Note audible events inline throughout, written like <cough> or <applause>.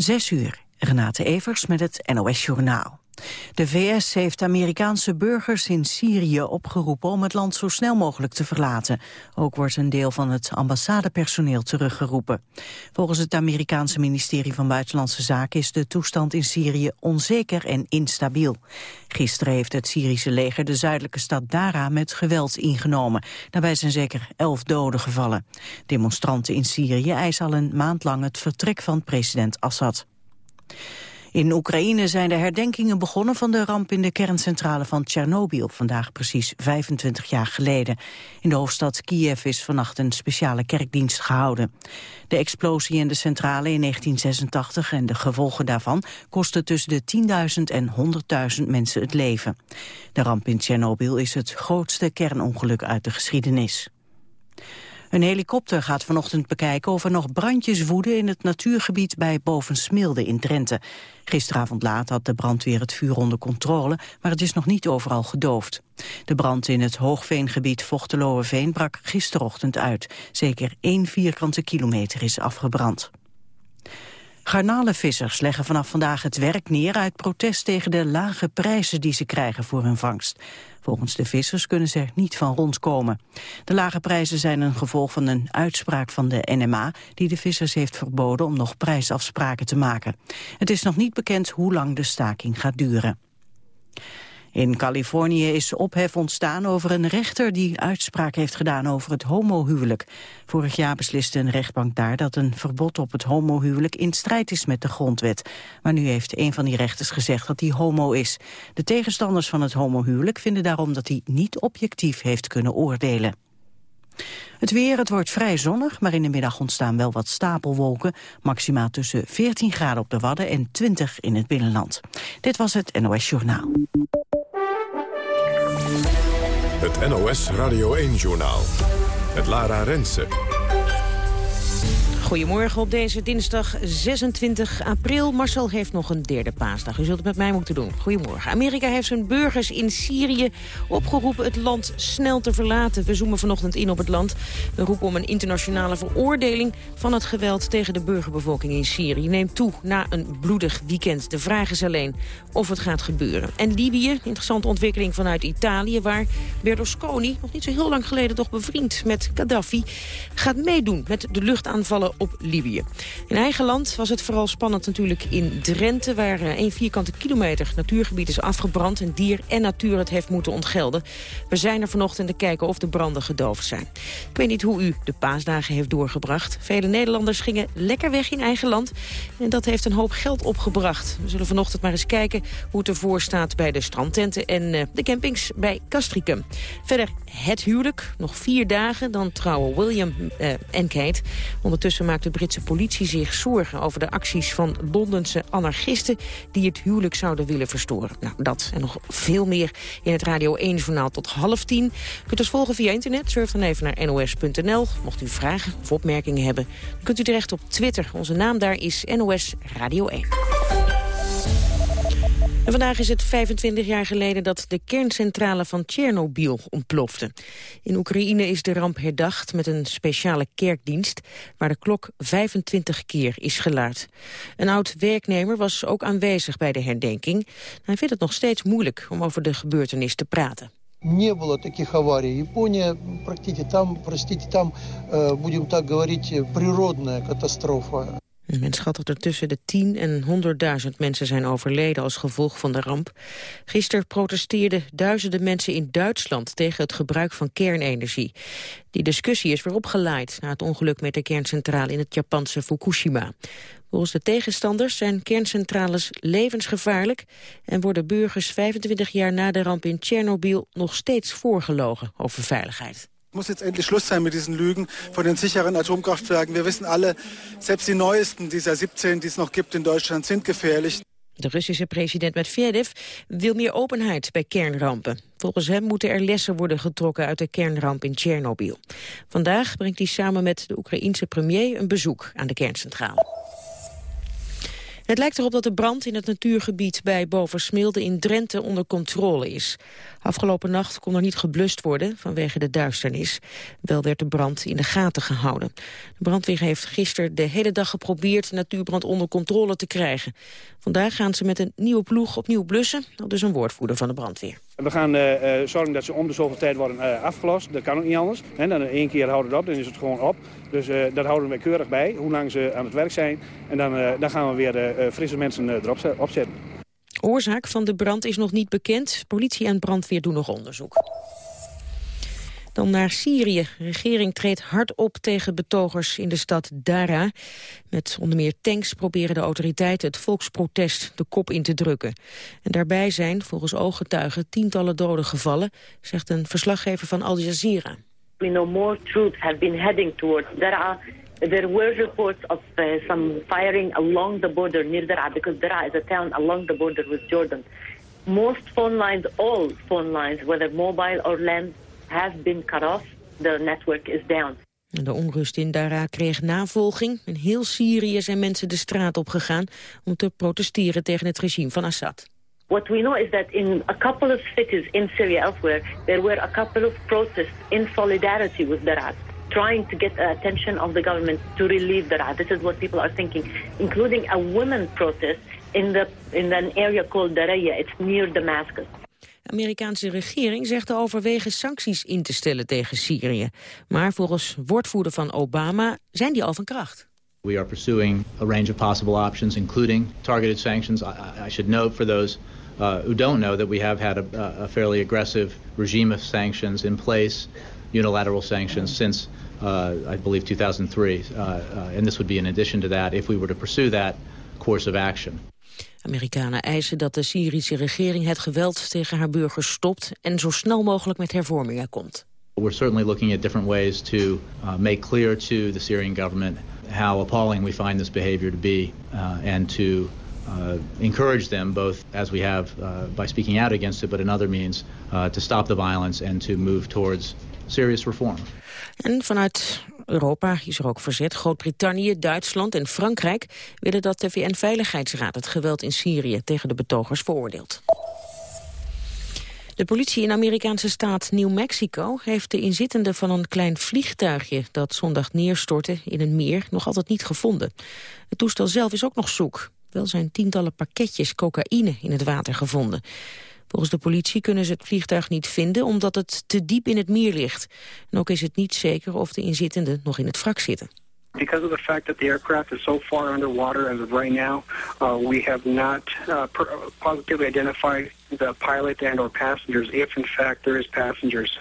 Zes uur, Renate Evers met het NOS Journaal. De VS heeft Amerikaanse burgers in Syrië opgeroepen om het land zo snel mogelijk te verlaten. Ook wordt een deel van het ambassadepersoneel teruggeroepen. Volgens het Amerikaanse ministerie van Buitenlandse Zaken is de toestand in Syrië onzeker en instabiel. Gisteren heeft het Syrische leger de zuidelijke stad Dara met geweld ingenomen. Daarbij zijn zeker elf doden gevallen. Demonstranten in Syrië eisen al een maand lang het vertrek van president Assad. In Oekraïne zijn de herdenkingen begonnen van de ramp in de kerncentrale van Tsjernobyl, vandaag precies 25 jaar geleden. In de hoofdstad Kiev is vannacht een speciale kerkdienst gehouden. De explosie in de centrale in 1986 en de gevolgen daarvan kostten tussen de 10.000 en 100.000 mensen het leven. De ramp in Tsjernobyl is het grootste kernongeluk uit de geschiedenis. Een helikopter gaat vanochtend bekijken of er nog brandjes woeden in het natuurgebied bij Bovensmilde in Drenthe. Gisteravond laat had de brandweer het vuur onder controle, maar het is nog niet overal gedoofd. De brand in het Hoogveengebied Vochteloerveen brak gisterochtend uit. Zeker één vierkante kilometer is afgebrand. Garnalenvissers leggen vanaf vandaag het werk neer uit protest tegen de lage prijzen die ze krijgen voor hun vangst. Volgens de vissers kunnen ze er niet van rondkomen. De lage prijzen zijn een gevolg van een uitspraak van de NMA... die de vissers heeft verboden om nog prijsafspraken te maken. Het is nog niet bekend hoe lang de staking gaat duren. In Californië is ophef ontstaan over een rechter die uitspraak heeft gedaan over het homohuwelijk. Vorig jaar besliste een rechtbank daar dat een verbod op het homohuwelijk in strijd is met de grondwet. Maar nu heeft een van die rechters gezegd dat hij homo is. De tegenstanders van het homohuwelijk vinden daarom dat hij niet objectief heeft kunnen oordelen. Het weer, het wordt vrij zonnig, maar in de middag ontstaan wel wat stapelwolken. Maximaal tussen 14 graden op de Wadden en 20 in het binnenland. Dit was het NOS Journaal. Het NOS Radio 1-journaal. Met Lara Rensen. Goedemorgen op deze dinsdag 26 april. Marcel heeft nog een derde paasdag. U zult het met mij moeten doen. Goedemorgen. Amerika heeft zijn burgers in Syrië opgeroepen het land snel te verlaten. We zoomen vanochtend in op het land. We roepen om een internationale veroordeling van het geweld tegen de burgerbevolking in Syrië. Neemt toe na een bloedig weekend. De vraag is alleen of het gaat gebeuren. En Libië, interessante ontwikkeling vanuit Italië... waar Berlusconi, nog niet zo heel lang geleden toch bevriend met Gaddafi... gaat meedoen met de luchtaanvallen op Libië. In eigen land was het vooral spannend natuurlijk in Drenthe... waar een eh, vierkante kilometer natuurgebied is afgebrand... en dier en natuur het heeft moeten ontgelden. We zijn er vanochtend te kijken of de branden gedoofd zijn. Ik weet niet hoe u de paasdagen heeft doorgebracht. Vele Nederlanders gingen lekker weg in eigen land. En dat heeft een hoop geld opgebracht. We zullen vanochtend maar eens kijken hoe het ervoor staat... bij de strandtenten en uh, de campings bij Castricum. Verder het huwelijk, nog vier dagen, dan trouwen William uh, en Kate. Ondertussen maakt de Britse politie zich zorgen over de acties van Londense anarchisten die het huwelijk zouden willen verstoren. Nou, dat en nog veel meer in het Radio 1-journaal tot half tien. Kunt ons volgen via internet, surf dan even naar nos.nl. Mocht u vragen of opmerkingen hebben, kunt u terecht op Twitter. Onze naam daar is NOS Radio 1. En vandaag is het 25 jaar geleden dat de kerncentrale van Tsjernobyl ontplofte. In Oekraïne is de ramp herdacht met een speciale kerkdienst... waar de klok 25 keer is geluid. Een oud werknemer was ook aanwezig bij de herdenking. Hij vindt het nog steeds moeilijk om over de gebeurtenis te praten. Не было таких аварий. Япония, простите, там, простите, там, э, будем так говорить, природная катастрофа. Men schat dat er tussen de 10 en 100.000 mensen zijn overleden als gevolg van de ramp. Gisteren protesteerden duizenden mensen in Duitsland tegen het gebruik van kernenergie. Die discussie is weer opgeleid na het ongeluk met de kerncentrale in het Japanse Fukushima. Volgens de tegenstanders zijn kerncentrales levensgevaarlijk... en worden burgers 25 jaar na de ramp in Tsjernobyl nog steeds voorgelogen over veiligheid. Muss jetzt endlich Schluss sein mit diesen Lügen von den sicheren Atomkraftwerken. Wir wissen alle, selbst die neuesten dieser 17, die es noch gibt in Deutschland, sind gefährlich. De Russische president Medvedev wil meer openheid bij kernrampen. Volgens hem moeten er lessen worden getrokken uit de kernramp in Tsjernobyl. Vandaag brengt hij samen met de Oekraïense premier een bezoek aan de kerncentrale. Het lijkt erop dat de brand in het natuurgebied bij Boversmilde in Drenthe onder controle is. Afgelopen nacht kon er niet geblust worden vanwege de duisternis. Wel werd de brand in de gaten gehouden. De brandweer heeft gisteren de hele dag geprobeerd natuurbrand onder controle te krijgen. Vandaag gaan ze met een nieuwe ploeg opnieuw blussen. Dat is een woordvoerder van de brandweer. We gaan uh, zorgen dat ze om de zoveel tijd worden uh, afgelost. Dat kan ook niet anders. Dan één keer houden we het op, dan is het gewoon op. Dus dat houden we keurig bij, hoe lang ze aan het werk zijn. En dan, dan gaan we weer frisse mensen erop opzetten. Oorzaak van de brand is nog niet bekend. Politie en brandweer doen nog onderzoek. Dan naar Syrië. De regering treedt hard op tegen betogers in de stad Dara. Met onder meer tanks proberen de autoriteiten het volksprotest de kop in te drukken. En daarbij zijn volgens ooggetuigen tientallen doden gevallen, zegt een verslaggever van Al Jazeera. We know more troops have been heading towards Dara there were reports of uh, some firing along the border near Daraa, because Daraa is a town along the border with Jordan. Most phone lines, all phone lines, whether mobile or land, have been cut off. The network is down. De onrust in Daraa kreeg navolging. In heel Syrië zijn mensen de straat op gegaan om te protesteren tegen het regime van Assad. What we know is that in a couple of cities in Syria elsewhere, there were a couple of protests in solidarity with Daraa trying to get the attention of the government to relieve the This is what people are thinking, including a women protest in, the, in an area called Daraya. It's near Damascus. De Amerikaanse regering zegt te overwegen sancties in te stellen tegen Syrië. Maar volgens woordvoerder van Obama zijn die al van kracht. We are pursuing a range of possible options, including targeted sanctions. I, should note for those uh, who don't know that we have had a, a fairly aggressive regime of sanctions in place, unilateral sanctions, since uh, I believe 2003. Uh, uh, and this would be in addition to that if we were to pursue that course of action. Amerikanen eisen dat de Syrische regering het geweld tegen haar burgers stopt en zo snel mogelijk met hervormingen komt. We're certainly looking at different ways to uh, make clear to the Syrian government how appalling we find this behavior to be uh, and to uh, encourage them both as we have by speaking out against it but in other means to stop the violence and to move towards serious reform. En vanuit Europa is er ook verzet. Groot-Brittannië, Duitsland en Frankrijk willen dat de VN-veiligheidsraad het geweld in Syrië tegen de betogers veroordeelt. De politie in Amerikaanse staat New Mexico heeft de inzittenden van een klein vliegtuigje dat zondag neerstortte in een meer nog altijd niet gevonden. Het toestel zelf is ook nog zoek. Wel zijn tientallen pakketjes cocaïne in het water gevonden. Volgens de politie kunnen ze het vliegtuig niet vinden omdat het te diep in het meer ligt. En ook is het niet zeker of de inzittenden nog in het wrak zitten. Because of the fact that the aircraft is so far underwater as of right now, uh, we have not uh, positively identified the pilot and or passengers if in fact there is passengers.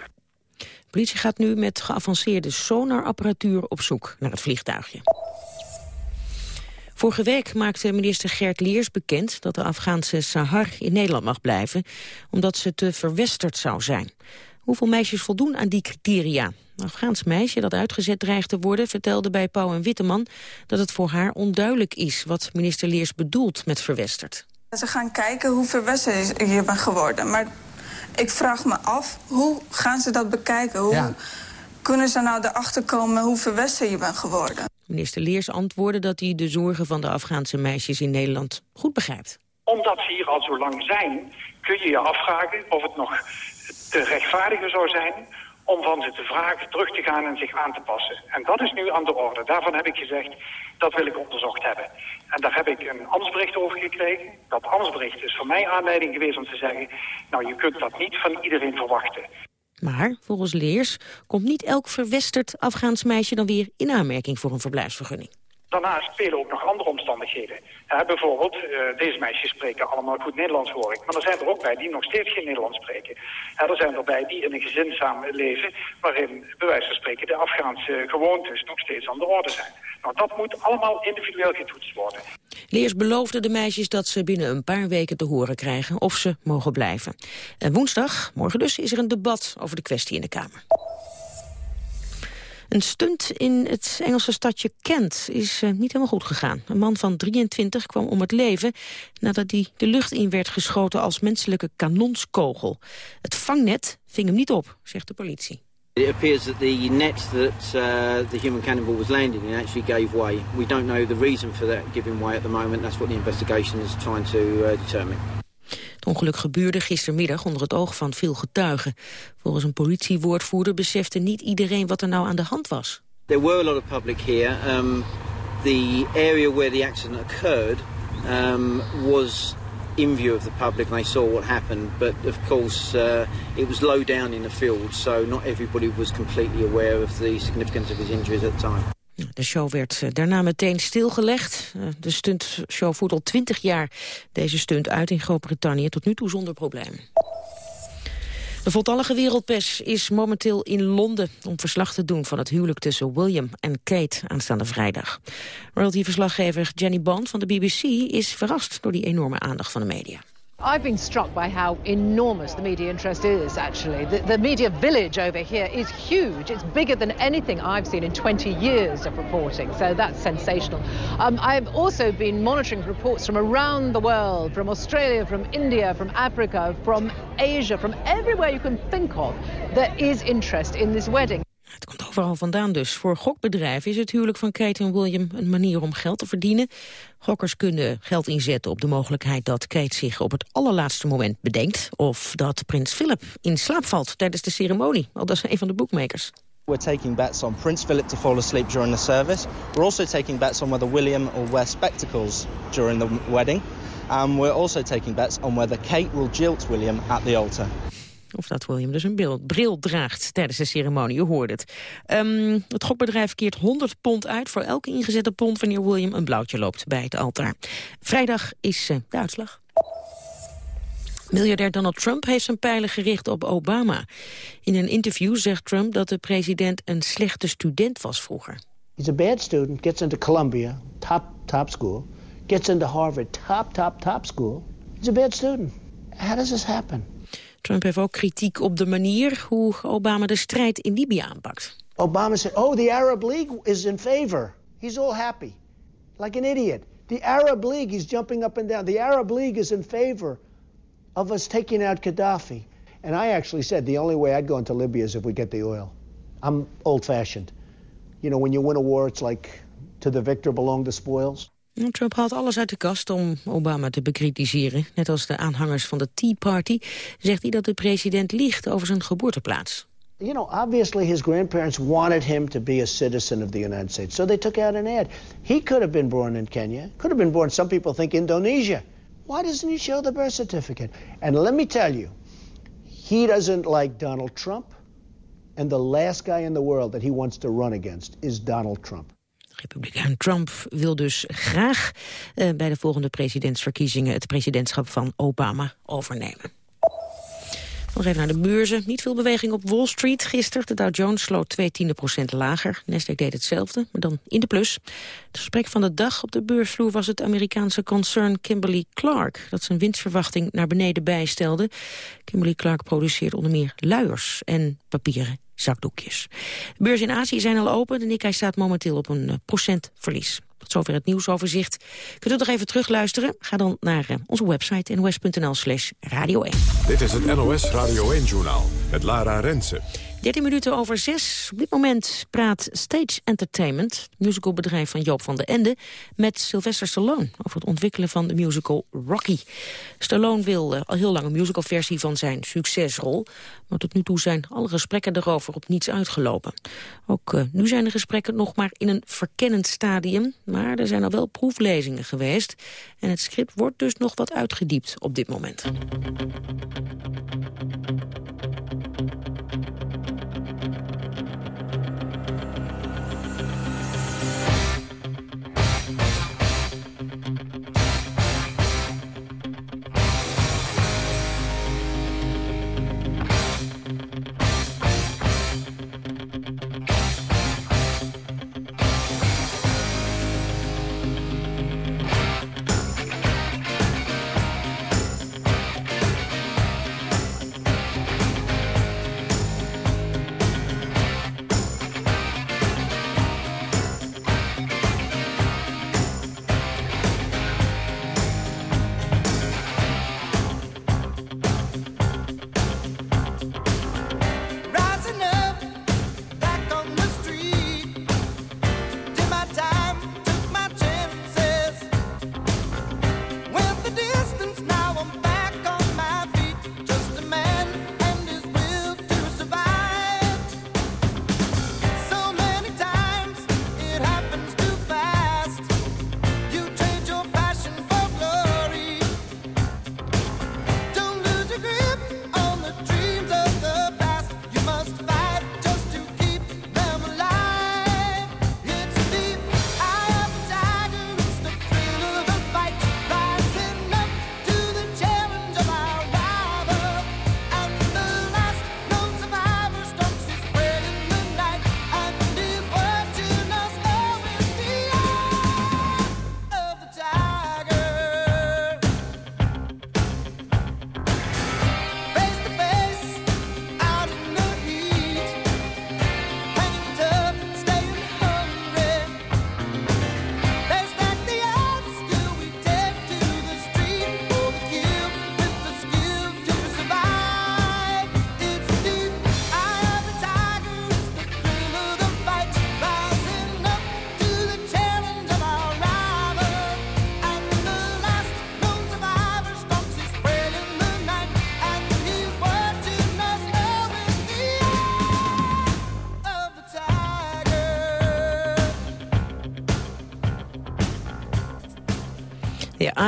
De politie gaat nu met geavanceerde sonarapparatuur op zoek naar het vliegtuigje. Vorige week maakte minister Gert Leers bekend dat de Afghaanse Sahar in Nederland mag blijven, omdat ze te verwesterd zou zijn. Hoeveel meisjes voldoen aan die criteria? Een Afghaans meisje dat uitgezet dreigt te worden vertelde bij Pauw en Witteman dat het voor haar onduidelijk is wat minister Leers bedoelt met verwesterd. Ze gaan kijken hoe verwesterd je bent geworden. Maar ik vraag me af, hoe gaan ze dat bekijken? Hoe kunnen ze nou erachter komen hoe verwesterd je bent geworden? Minister Leers antwoordde dat hij de zorgen van de Afghaanse meisjes in Nederland goed begrijpt. Omdat ze hier al zo lang zijn, kun je je afvragen of het nog te rechtvaardiger zou zijn om van ze te vragen terug te gaan en zich aan te passen. En dat is nu aan de orde. Daarvan heb ik gezegd, dat wil ik onderzocht hebben. En daar heb ik een ambtsbericht over gekregen. Dat ambtsbericht is voor mij aanleiding geweest om te zeggen... nou, je kunt dat niet van iedereen verwachten. Maar volgens Leers komt niet elk verwesterd Afghaans meisje dan weer in aanmerking voor een verblijfsvergunning. Daarnaast spelen ook nog andere omstandigheden. bijvoorbeeld, uh, deze meisjes spreken allemaal goed Nederlands hoor ik. Maar er zijn er ook bij die nog steeds geen Nederlands spreken. er zijn er bij die in een gezin leven... waarin, bij wijze van spreken, de Afghaanse gewoontes nog steeds aan de orde zijn. Nou, dat moet allemaal individueel getoetst worden. Leers beloofde de meisjes dat ze binnen een paar weken te horen krijgen of ze mogen blijven. En woensdag, morgen dus, is er een debat over de kwestie in de Kamer. Een stunt in het Engelse stadje Kent is uh, niet helemaal goed gegaan. Een man van 23 kwam om het leven nadat hij de lucht in werd geschoten als menselijke kanonskogel. Het vangnet ving hem niet op, zegt de politie. It appears that the net that uh, the human cannonball was landing in actually gave way. We don't know the reason for that giving way at the moment. That's what the investigation is trying to uh, determine. Het ongeluk gebeurde gistermiddag onder het oog van veel getuigen. Volgens een politiewoordvoerder besefte niet iedereen wat er nou aan de hand was. There were a lot of public here. Um, the area where the accident occurred um, was in view of the public and they saw what happened. But of course, uh, it was low down in the field, so not everybody was completely aware of the significance of his injuries at the time. De show werd eh, daarna meteen stilgelegd. Eh, de stuntshow voert al twintig jaar deze stunt uit in Groot-Brittannië, tot nu toe zonder probleem. De voltallige wereldpers is momenteel in Londen om verslag te doen van het huwelijk tussen William en Kate aanstaande vrijdag. Royalty-verslaggever Jenny Bond van de BBC is verrast door die enorme aandacht van de media. I've been struck by how enormous the media interest is, actually. The, the, media village over here is huge. It's bigger than anything I've seen in 20 years of reporting, so that's sensational. Um, I've also been monitoring reports from around the world, from Australia, from India, from Africa, from Asia, from everywhere you can think of. There is interest in this wedding. Het komt overal vandaan dus. Voor gokbedrijven is het huwelijk van Kate en William een manier om geld te verdienen. Gokkers kunnen geld inzetten op de mogelijkheid dat Kate zich op het allerlaatste moment bedenkt... of dat prins Philip in slaap valt tijdens de ceremonie. Al dat is een van de boekmakers. We're taking bets on Prince Philip to fall asleep during the service. We're also taking bets on whether William will wear spectacles during the wedding. And we're also taking bets on whether Kate will jilt William at the altar. Of dat William dus een bril, draagt tijdens de ceremonie, je hoort het. Um, het gokbedrijf keert 100 pond uit voor elke ingezette pond... wanneer William een blauwtje loopt bij het altaar. Vrijdag is uh, de uitslag. Miljardair Donald Trump heeft zijn pijlen gericht op Obama. In een interview zegt Trump dat de president een slechte student was vroeger. He's a bad student, gets into Columbia, top, top school. Gets into Harvard, top, top, top school. He's a bad student. How does this happen? Trump heeft ook kritiek op de manier hoe Obama de strijd in Libië aanpakt. Obama said, oh, the Arab League is in favor. He's all happy. Like an idiot. The Arab League, he's jumping up and down. The Arab League is in favor of us taking out Gaddafi. And I actually said the only way I'd go into Libya is if we get the oil. I'm old-fashioned. You know, when you win a war, it's like to the victor belong the spoils. Trump haalt alles uit de kast om Obama te bekritiseren. Net als de aanhangers van de Tea Party zegt hij dat de president liegt over zijn geboorteplaats. You know, obviously his grandparents wanted him to be a citizen of the United States, so they took out an ad. He could have been born in Kenya, could have been born, some people think, Indonesia. Why doesn't he show the birth certificate? And let me tell you, he doesn't like Donald Trump, and the last guy in the world that he wants to run against is Donald Trump. Republikein Trump wil dus graag uh, bij de volgende presidentsverkiezingen... het presidentschap van Obama overnemen. Nog even naar de beurzen. Niet veel beweging op Wall Street gisteren. De Dow Jones sloot 2 tiende procent lager. Nasdaq deed hetzelfde, maar dan in de plus. Het gesprek van de dag op de beursvloer was het Amerikaanse concern Kimberly Clark... dat zijn winstverwachting naar beneden bijstelde. Kimberly Clark produceert onder meer luiers en papieren zakdoekjes. Beurs in Azië zijn al open. De Nikkei staat momenteel op een uh, procent verlies. Tot zover het nieuwsoverzicht. Kunt u nog even terugluisteren? Ga dan naar uh, onze website nos.nl slash radio 1. Dit is het NOS Radio 1-journaal met Lara Rensen. 13 minuten over 6. Op dit moment praat Stage Entertainment, musicalbedrijf van Joop van den Ende, met Sylvester Stallone over het ontwikkelen van de musical Rocky. Stallone wil uh, al heel lang een musicalversie van zijn succesrol, maar tot nu toe zijn alle gesprekken erover op niets uitgelopen. Ook uh, nu zijn de gesprekken nog maar in een verkennend stadium, maar er zijn al wel proeflezingen geweest en het script wordt dus nog wat uitgediept op dit moment.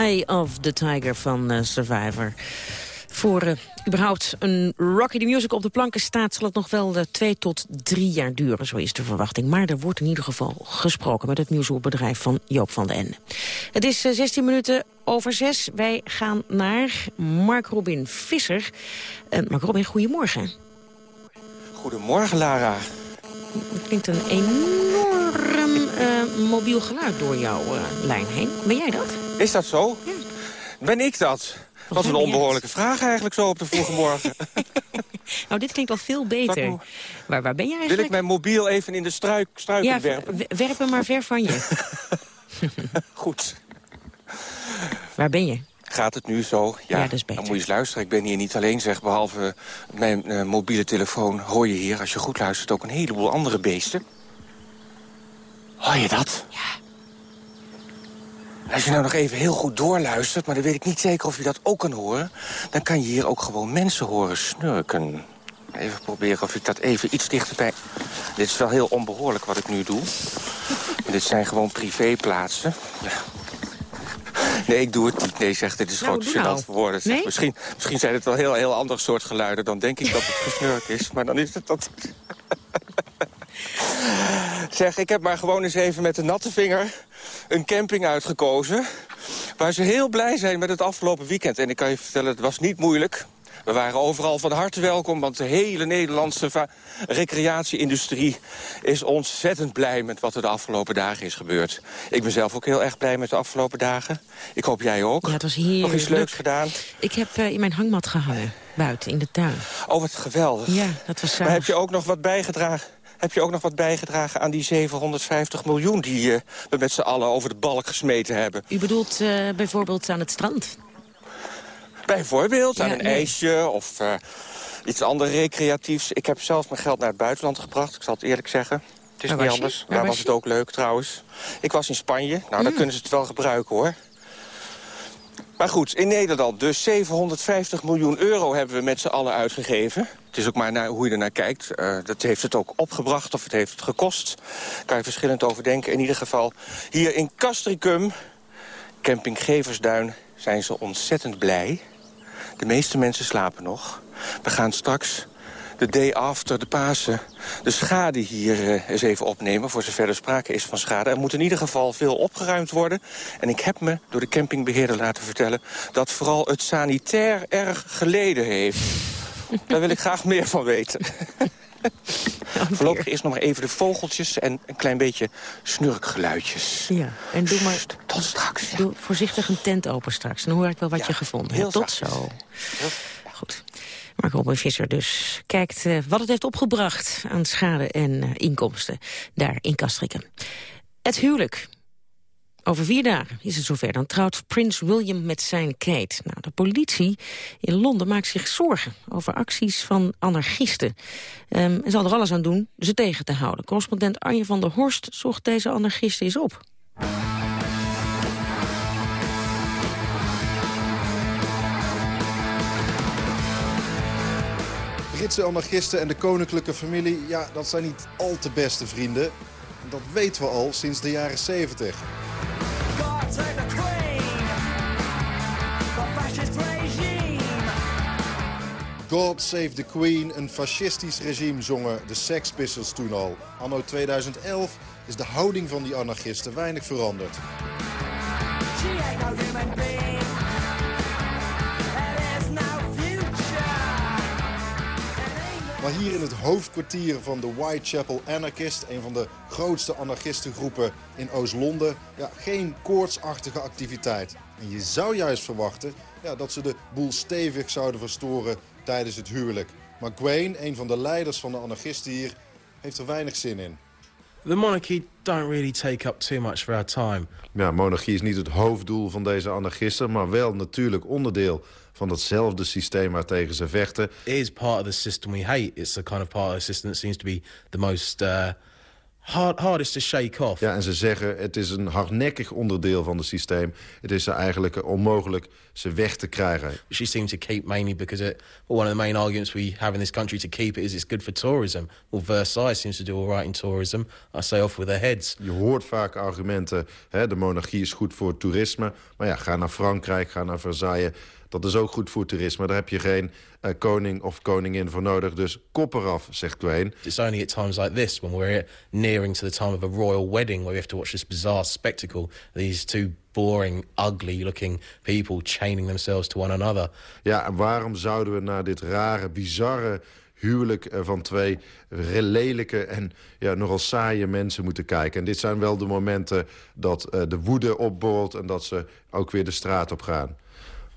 Eye of the Tiger van uh, Survivor. Voor uh, überhaupt een Rocky the Music op de planken staat... zal het nog wel uh, twee tot drie jaar duren, zo is de verwachting. Maar er wordt in ieder geval gesproken met het nieuwsbedrijf van Joop van den Ende. Het is 16 minuten over zes. Wij gaan naar Mark Robin Visser. Mark Robin, goedemorgen. Goedemorgen, Lara. Het klinkt een enorm uh, mobiel geluid door jouw uh, lijn heen. Ben jij dat? Is dat zo? Ja. Ben ik dat? Wat een onbehoorlijke vraag eigenlijk zo op de vroege morgen. <laughs> nou, dit klinkt al veel beter. Waar, waar ben jij eigenlijk? Wil ik mijn mobiel even in de struik, struiken ja, werpen? werp hem maar ver van je. <laughs> Goed. Waar ben je? Gaat het nu zo? Ja, ja dat is beter. Dan moet je eens luisteren. Ik ben hier niet alleen, zeg, behalve mijn uh, mobiele telefoon... hoor je hier, als je goed luistert, ook een heleboel andere beesten. Hoor je dat? Ja. Als je nou nog even heel goed doorluistert, maar dan weet ik niet zeker of je dat ook kan horen... dan kan je hier ook gewoon mensen horen snurken. Even proberen of ik dat even iets dichterbij... Dit is wel heel onbehoorlijk wat ik nu doe. <laughs> Dit zijn gewoon privéplaatsen. Ja. Nee, ik doe het niet. Nee, zeg, dit is nou, gewoon nou. gênant voor woorden. Nee? Misschien, misschien zijn het wel heel, heel ander soort geluiden. Dan denk ik dat het gesnurk is. Maar dan is het dat... zeg, ik heb maar gewoon eens even met de natte vinger een camping uitgekozen... waar ze heel blij zijn met het afgelopen weekend. En ik kan je vertellen, het was niet moeilijk. We waren overal van harte welkom, want de hele Nederlandse recreatieindustrie is ontzettend blij met wat er de afgelopen dagen is gebeurd. Ik ben zelf ook heel erg blij met de afgelopen dagen. Ik hoop jij ook. Ja, het was hier Nog iets leuks gedaan? Ik heb uh, in mijn hangmat gehangen, buiten, in de tuin. Oh, wat geweldig. Ja, dat was Maar heb je ook nog wat bijgedragen? Heb je ook nog wat bijgedragen aan die 750 miljoen... die uh, we met z'n allen over de balk gesmeten hebben? U bedoelt uh, bijvoorbeeld aan het strand? Bijvoorbeeld, Ja, aan een nee. ijsje of uh, iets anders recreatiefs. Ik heb zelf mijn geld naar het buitenland gebracht, ik zal het eerlijk zeggen. Het is Waar niet anders. Daar was was het ook leuk trouwens. Ik was in Spanje. Nou, dan Mm. kunnen ze het wel gebruiken hoor. Maar goed, in Nederland dus 750 miljoen euro hebben we met z'n allen uitgegeven. Het is ook maar naar hoe je ernaar kijkt. Eh, dat heeft het ook opgebracht of het heeft het gekost. Daar kan je verschillend over denken. In ieder geval hier in Castricum, camping Geversduin, zijn ze ontzettend blij. De meeste mensen slapen nog. We gaan straks de day after de Pasen de schade hier eh, eens even opnemen... voor zover er sprake is van schade. Er moet in ieder geval veel opgeruimd worden. En ik heb me door de campingbeheerder laten vertellen... dat vooral het sanitair erg geleden heeft. Daar wil ik graag meer van weten. <laughs> Voorlopig eerst nog maar even de vogeltjes en een klein beetje snurkgeluidjes. Ja, en doe maar... Tot straks, ja. Doe voorzichtig een tent open straks. Dan hoor ik wel wat je gevonden heel hebt. Tot zo. Goed. Mark Robin Visser dus kijkt eh, wat het heeft opgebracht aan schade en eh, inkomsten daar in Castricum. Het huwelijk. Over vier dagen is het zover. Dan trouwt Prins William met zijn Kate. Nou, de politie in Londen maakt zich zorgen over acties van anarchisten. Ehm, en zal er alles aan doen ze tegen te houden. Correspondent Arjen van der Horst zocht deze anarchisten eens op. Britse anarchisten en de koninklijke familie, ja, dat zijn niet al te beste vrienden. Dat weten we al sinds de jaren 70. God Save the Queen, een fascistisch regime, zongen de Sex Pistols toen al. Anno 2011 is de houding van die anarchisten weinig veranderd. Maar hier in het hoofdkwartier van de Whitechapel Anarchist... een van de grootste anarchistengroepen in Oost-Londen... Ja, geen koortsachtige activiteit. En je zou juist verwachten ja, dat ze de boel stevig zouden verstoren tijdens het huwelijk. Maar Gwaine, een van de leiders van de anarchisten hier, heeft er weinig zin in. The monarchy don't really take up too much of our time. Ja, monarchie is niet het hoofddoel van deze anarchisten... maar wel natuurlijk onderdeel van datzelfde systeem waartegen ze vechten. It is part of the system we hate. It's the kind of part of the system that seems to be the most uh, hard, hardest to shake off. Ja, en ze zeggen het is een hardnekkig onderdeel van het systeem. Het is eigenlijk onmogelijk ze weg te krijgen. She seems to keep mainly because it, well, one of the main arguments we have in this country to keep it is it's good for tourism. Well, Versailles seems to do all right in tourism. I say off with their heads. Je hoort vaak argumenten, hè, de monarchie is goed voor toerisme. Maar ja, ga naar Frankrijk, ga naar Versailles. Dat is ook goed voor toerisme. Daar heb je geen uh, koning of koningin voor nodig. Dus kop eraf, zegt Dwayne. It's only at times like this, when we're nearing to the time of a royal wedding... where we have to watch this bizarre spectacle. These two boring, ugly-looking people chaining themselves to one another. Ja, en waarom zouden we naar dit rare, bizarre huwelijk eh, van twee lelijke en ja, nogal saaie mensen moeten kijken. En dit zijn wel de momenten dat uh, de woede opborrelt... en dat ze ook weer de straat op gaan.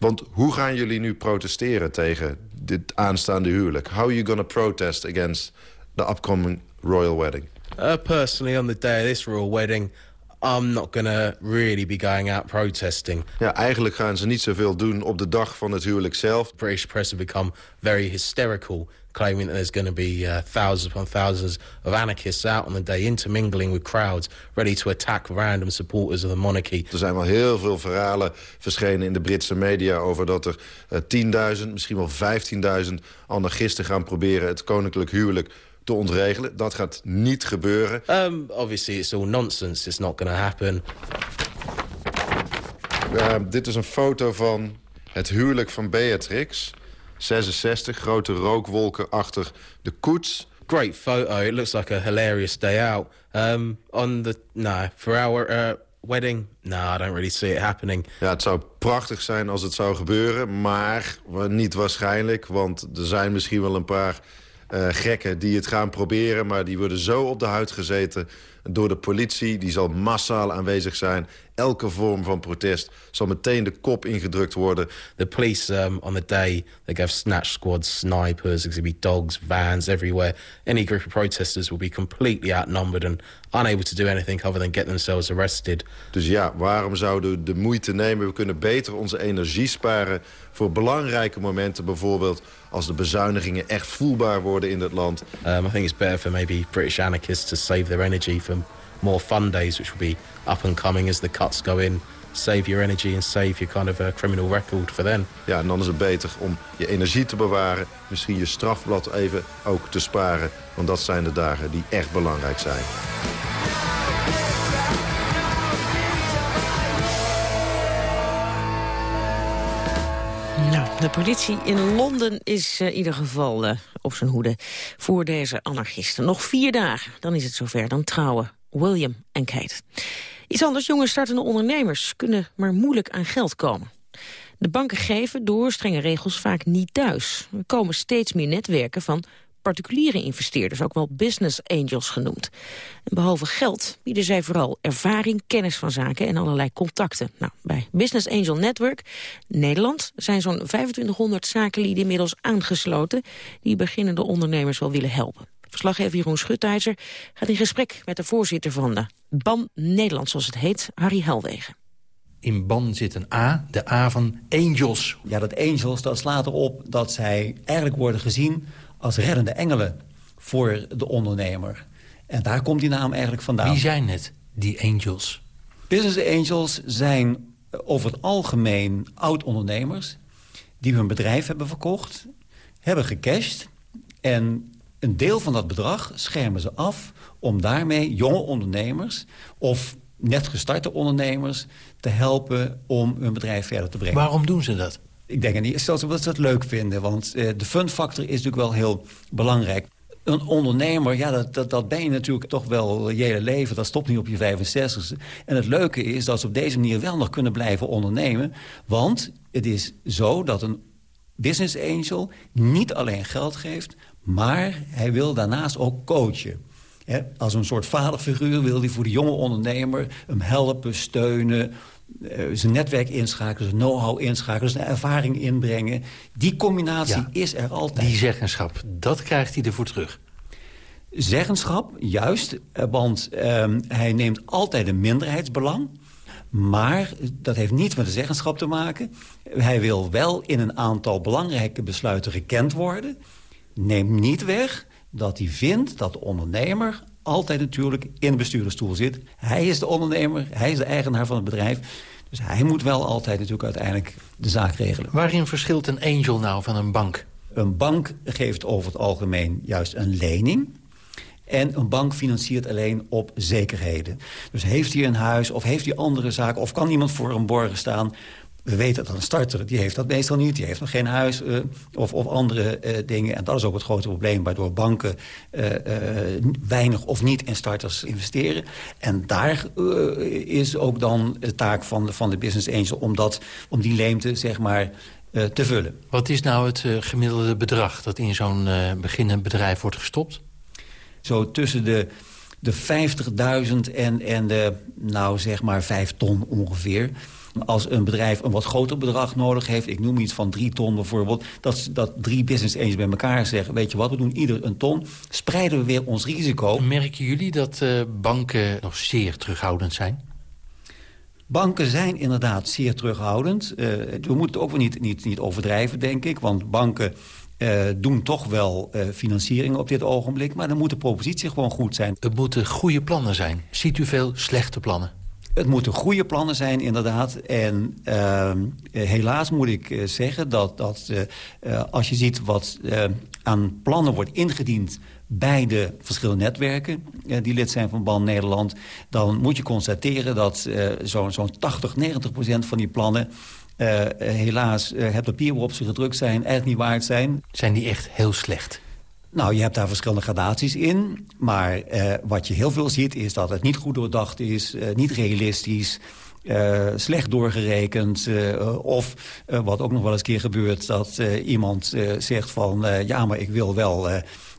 Want hoe gaan jullie nu protesteren tegen dit aanstaande huwelijk? How are you going to protest against the upcoming royal wedding? Uh, personally, on the day of this royal wedding... I'm not gonna really be going out protesting. Ja, eigenlijk gaan ze niet zoveel doen op de dag van het huwelijk zelf. British press have become very hysterical claiming that there's going to be uh, thousands upon thousands of anarchists out on the day intermingling with crowds ready to attack random supporters of the monarchy. Er zijn wel heel veel verhalen verschenen in de Britse media over dat er uh, 10.000, misschien wel 15.000 anarchisten gaan proberen het koninklijk huwelijk te ontregelen. Dat gaat niet gebeuren. Um, obviously it's all nonsense. It's not going to happen. Uh, dit is een foto van het huwelijk van Beatrix. 66, grote rookwolken achter de koets. Great photo. It looks like a hilarious day out. Um, on the, no, for our uh, wedding, no, I don't really see it happening. Ja, het zou prachtig zijn als het zou gebeuren, maar niet waarschijnlijk. Want er zijn misschien wel een paar uh, gekken die het gaan proberen... maar die worden zo op de huid gezeten door de politie. Die zal massaal aanwezig zijn. Elke vorm van protest zal meteen de kop ingedrukt worden. The police um, on the day, they have snatch squads, snipers, there's going to be dogs, vans everywhere. Any group of protesters will be completely outnumbered and unable to do anything other than get themselves arrested. Dus ja, waarom zouden we de moeite nemen? We kunnen beter onze energie sparen voor belangrijke momenten. Bijvoorbeeld als de bezuinigingen echt voelbaar worden in het land. Um, I think it's better for maybe British anarchists to save their energy for more fun days, which will be up and coming as the cuts go in. Save your energy and save your kind of a criminal record for them. Ja, en dan is het beter om je energie te bewaren. Misschien je strafblad even ook te sparen. Want dat zijn de dagen die echt belangrijk zijn. Nou, de politie in Londen is uh, in ieder geval uh, op zijn hoede voor deze anarchisten. Nog vier dagen, dan is het zover. Dan trouwen William en Kate. Iets anders, jonge startende ondernemers kunnen maar moeilijk aan geld komen. De banken geven door strenge regels vaak niet thuis. Er komen steeds meer netwerken van particuliere investeerders, ook wel business angels genoemd. En behalve geld bieden zij vooral ervaring, kennis van zaken en allerlei contacten. Nou, bij Business Angel Network Nederland zijn zo'n 2500 zakenlieden inmiddels aangesloten die beginnende ondernemers wel willen helpen. Verslaggever Jeroen Schutheiser gaat in gesprek met de voorzitter van de BAN Nederland, zoals het heet, Harry Helwegen. In BAN zit een A, de A van Angels. Ja, dat Angels, dat slaat erop dat zij eigenlijk worden gezien als reddende engelen voor de ondernemer. En daar komt die naam eigenlijk vandaan. Wie zijn het, die angels? Business angels zijn over het algemeen oud-ondernemers... die hun bedrijf hebben verkocht, hebben gecashed... en een deel van dat bedrag schermen ze af... om daarmee jonge ondernemers of net gestarte ondernemers... te helpen om hun bedrijf verder te brengen. Waarom doen ze dat? Ik denk in eerste instantie dat ze dat leuk vinden. Want eh, de fun factor is natuurlijk wel heel belangrijk. Een ondernemer, ja, dat, dat, dat ben je natuurlijk toch wel je hele leven. Dat stopt niet op je 65ste. En het leuke is dat ze op deze manier wel nog kunnen blijven ondernemen. Want het is zo dat een business angel niet alleen geld geeft... maar hij wil daarnaast ook coachen. als een soort vaderfiguur wil hij voor de jonge ondernemer... hem helpen, steunen, uh, zijn netwerk inschakelen, zijn know-how inschakelen... zijn ervaring inbrengen. Die combinatie is er altijd. Die zeggenschap, dat krijgt hij ervoor terug. Zeggenschap, juist, eh, want uh, hij neemt altijd een minderheidsbelang... Maar dat heeft niets met de zeggenschap te maken. Hij wil wel in een aantal belangrijke besluiten gekend worden. Neemt niet weg dat hij vindt dat de ondernemer altijd natuurlijk in de bestuurdersstoel zit. Hij is de ondernemer, hij is de eigenaar van het bedrijf. Dus hij moet wel altijd natuurlijk uiteindelijk de zaak regelen. Waarin verschilt een angel nou van een bank? Een bank geeft over het algemeen juist een lening. En een bank financiert alleen op zekerheden. Dus heeft hij een huis of heeft hij andere zaken... of kan iemand voor een borgen staan... We weten dat een starter, die heeft dat meestal niet. Die heeft nog geen huis uh, of, of andere uh, dingen. En dat is ook het grote probleem... waardoor banken uh, weinig of niet in starters investeren. En daar is ook dan de taak van de, van de business angel... om, dat, om die leemte, zeg maar, te vullen. Wat is nou het gemiddelde bedrag... dat in zo'n beginnend bedrijf wordt gestopt? Zo tussen de de 50.000 en, en de, nou zeg maar, 5 ton ongeveer. Als een bedrijf een wat groter bedrag nodig heeft... ik noem iets van drie ton bijvoorbeeld... dat, dat drie business angels bij elkaar zeggen... weet je wat, we doen ieder een ton, spreiden we weer ons risico. Merken jullie dat uh, banken nog zeer terughoudend zijn? Banken zijn inderdaad zeer terughoudend. Uh, we moeten het ook wel niet, niet, niet overdrijven, denk ik. Want banken uh, doen toch wel uh, financiering op dit ogenblik. Maar dan moet de propositie gewoon goed zijn. Het moeten goede plannen zijn. Ziet u veel slechte plannen? Het moeten goede plannen zijn, inderdaad. En uh, helaas moet ik zeggen dat, dat als je ziet wat aan plannen wordt ingediend bij de verschillende netwerken die lid zijn van BAN Nederland... dan moet je constateren dat zo'n zo 80, 90 procent van die plannen... Helaas het papier waarop ze gedrukt zijn eigenlijk niet waard zijn. Zijn die echt heel slecht? Nou, je hebt daar verschillende gradaties in. Maar uh, wat je heel veel ziet is dat het niet goed doordacht is, niet realistisch... Uh, slecht doorgerekend. Of wat ook nog wel eens keer gebeurt... dat iemand zegt van... ja, maar ik wil wel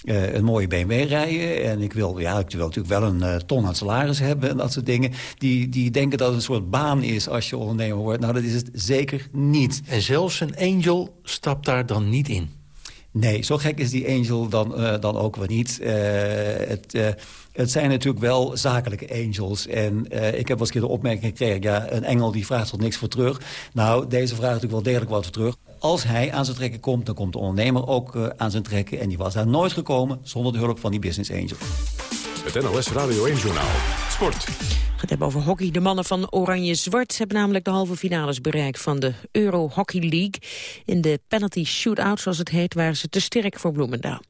een mooie BMW rijden... en ik wil, ja, ik wil natuurlijk wel een ton aan salaris hebben... en dat soort dingen. Die, die denken dat het een soort baan is als je ondernemer wordt. Nou, dat is het zeker niet. En zelfs een angel stapt daar dan niet in? Nee, zo gek is die angel dan, uh, dan ook wel niet. Uh, het, uh, het zijn natuurlijk wel zakelijke angels. En ik heb wel eens keer de opmerking gekregen... ja, een engel die vraagt tot niks voor terug. Nou, deze vraagt natuurlijk wel degelijk wat voor terug. Als hij aan zijn trekken komt, dan komt de ondernemer ook aan zijn trekken. En die was daar nooit gekomen zonder de hulp van die business angel. Het NOS Radio 1 Journaal. Sport het hebben over hockey. De mannen van Oranje-Zwart hebben namelijk de halve finales bereikt van de Euro Hockey League. In de penalty shootout, zoals het heet, waren ze te sterk voor Bloemendaal.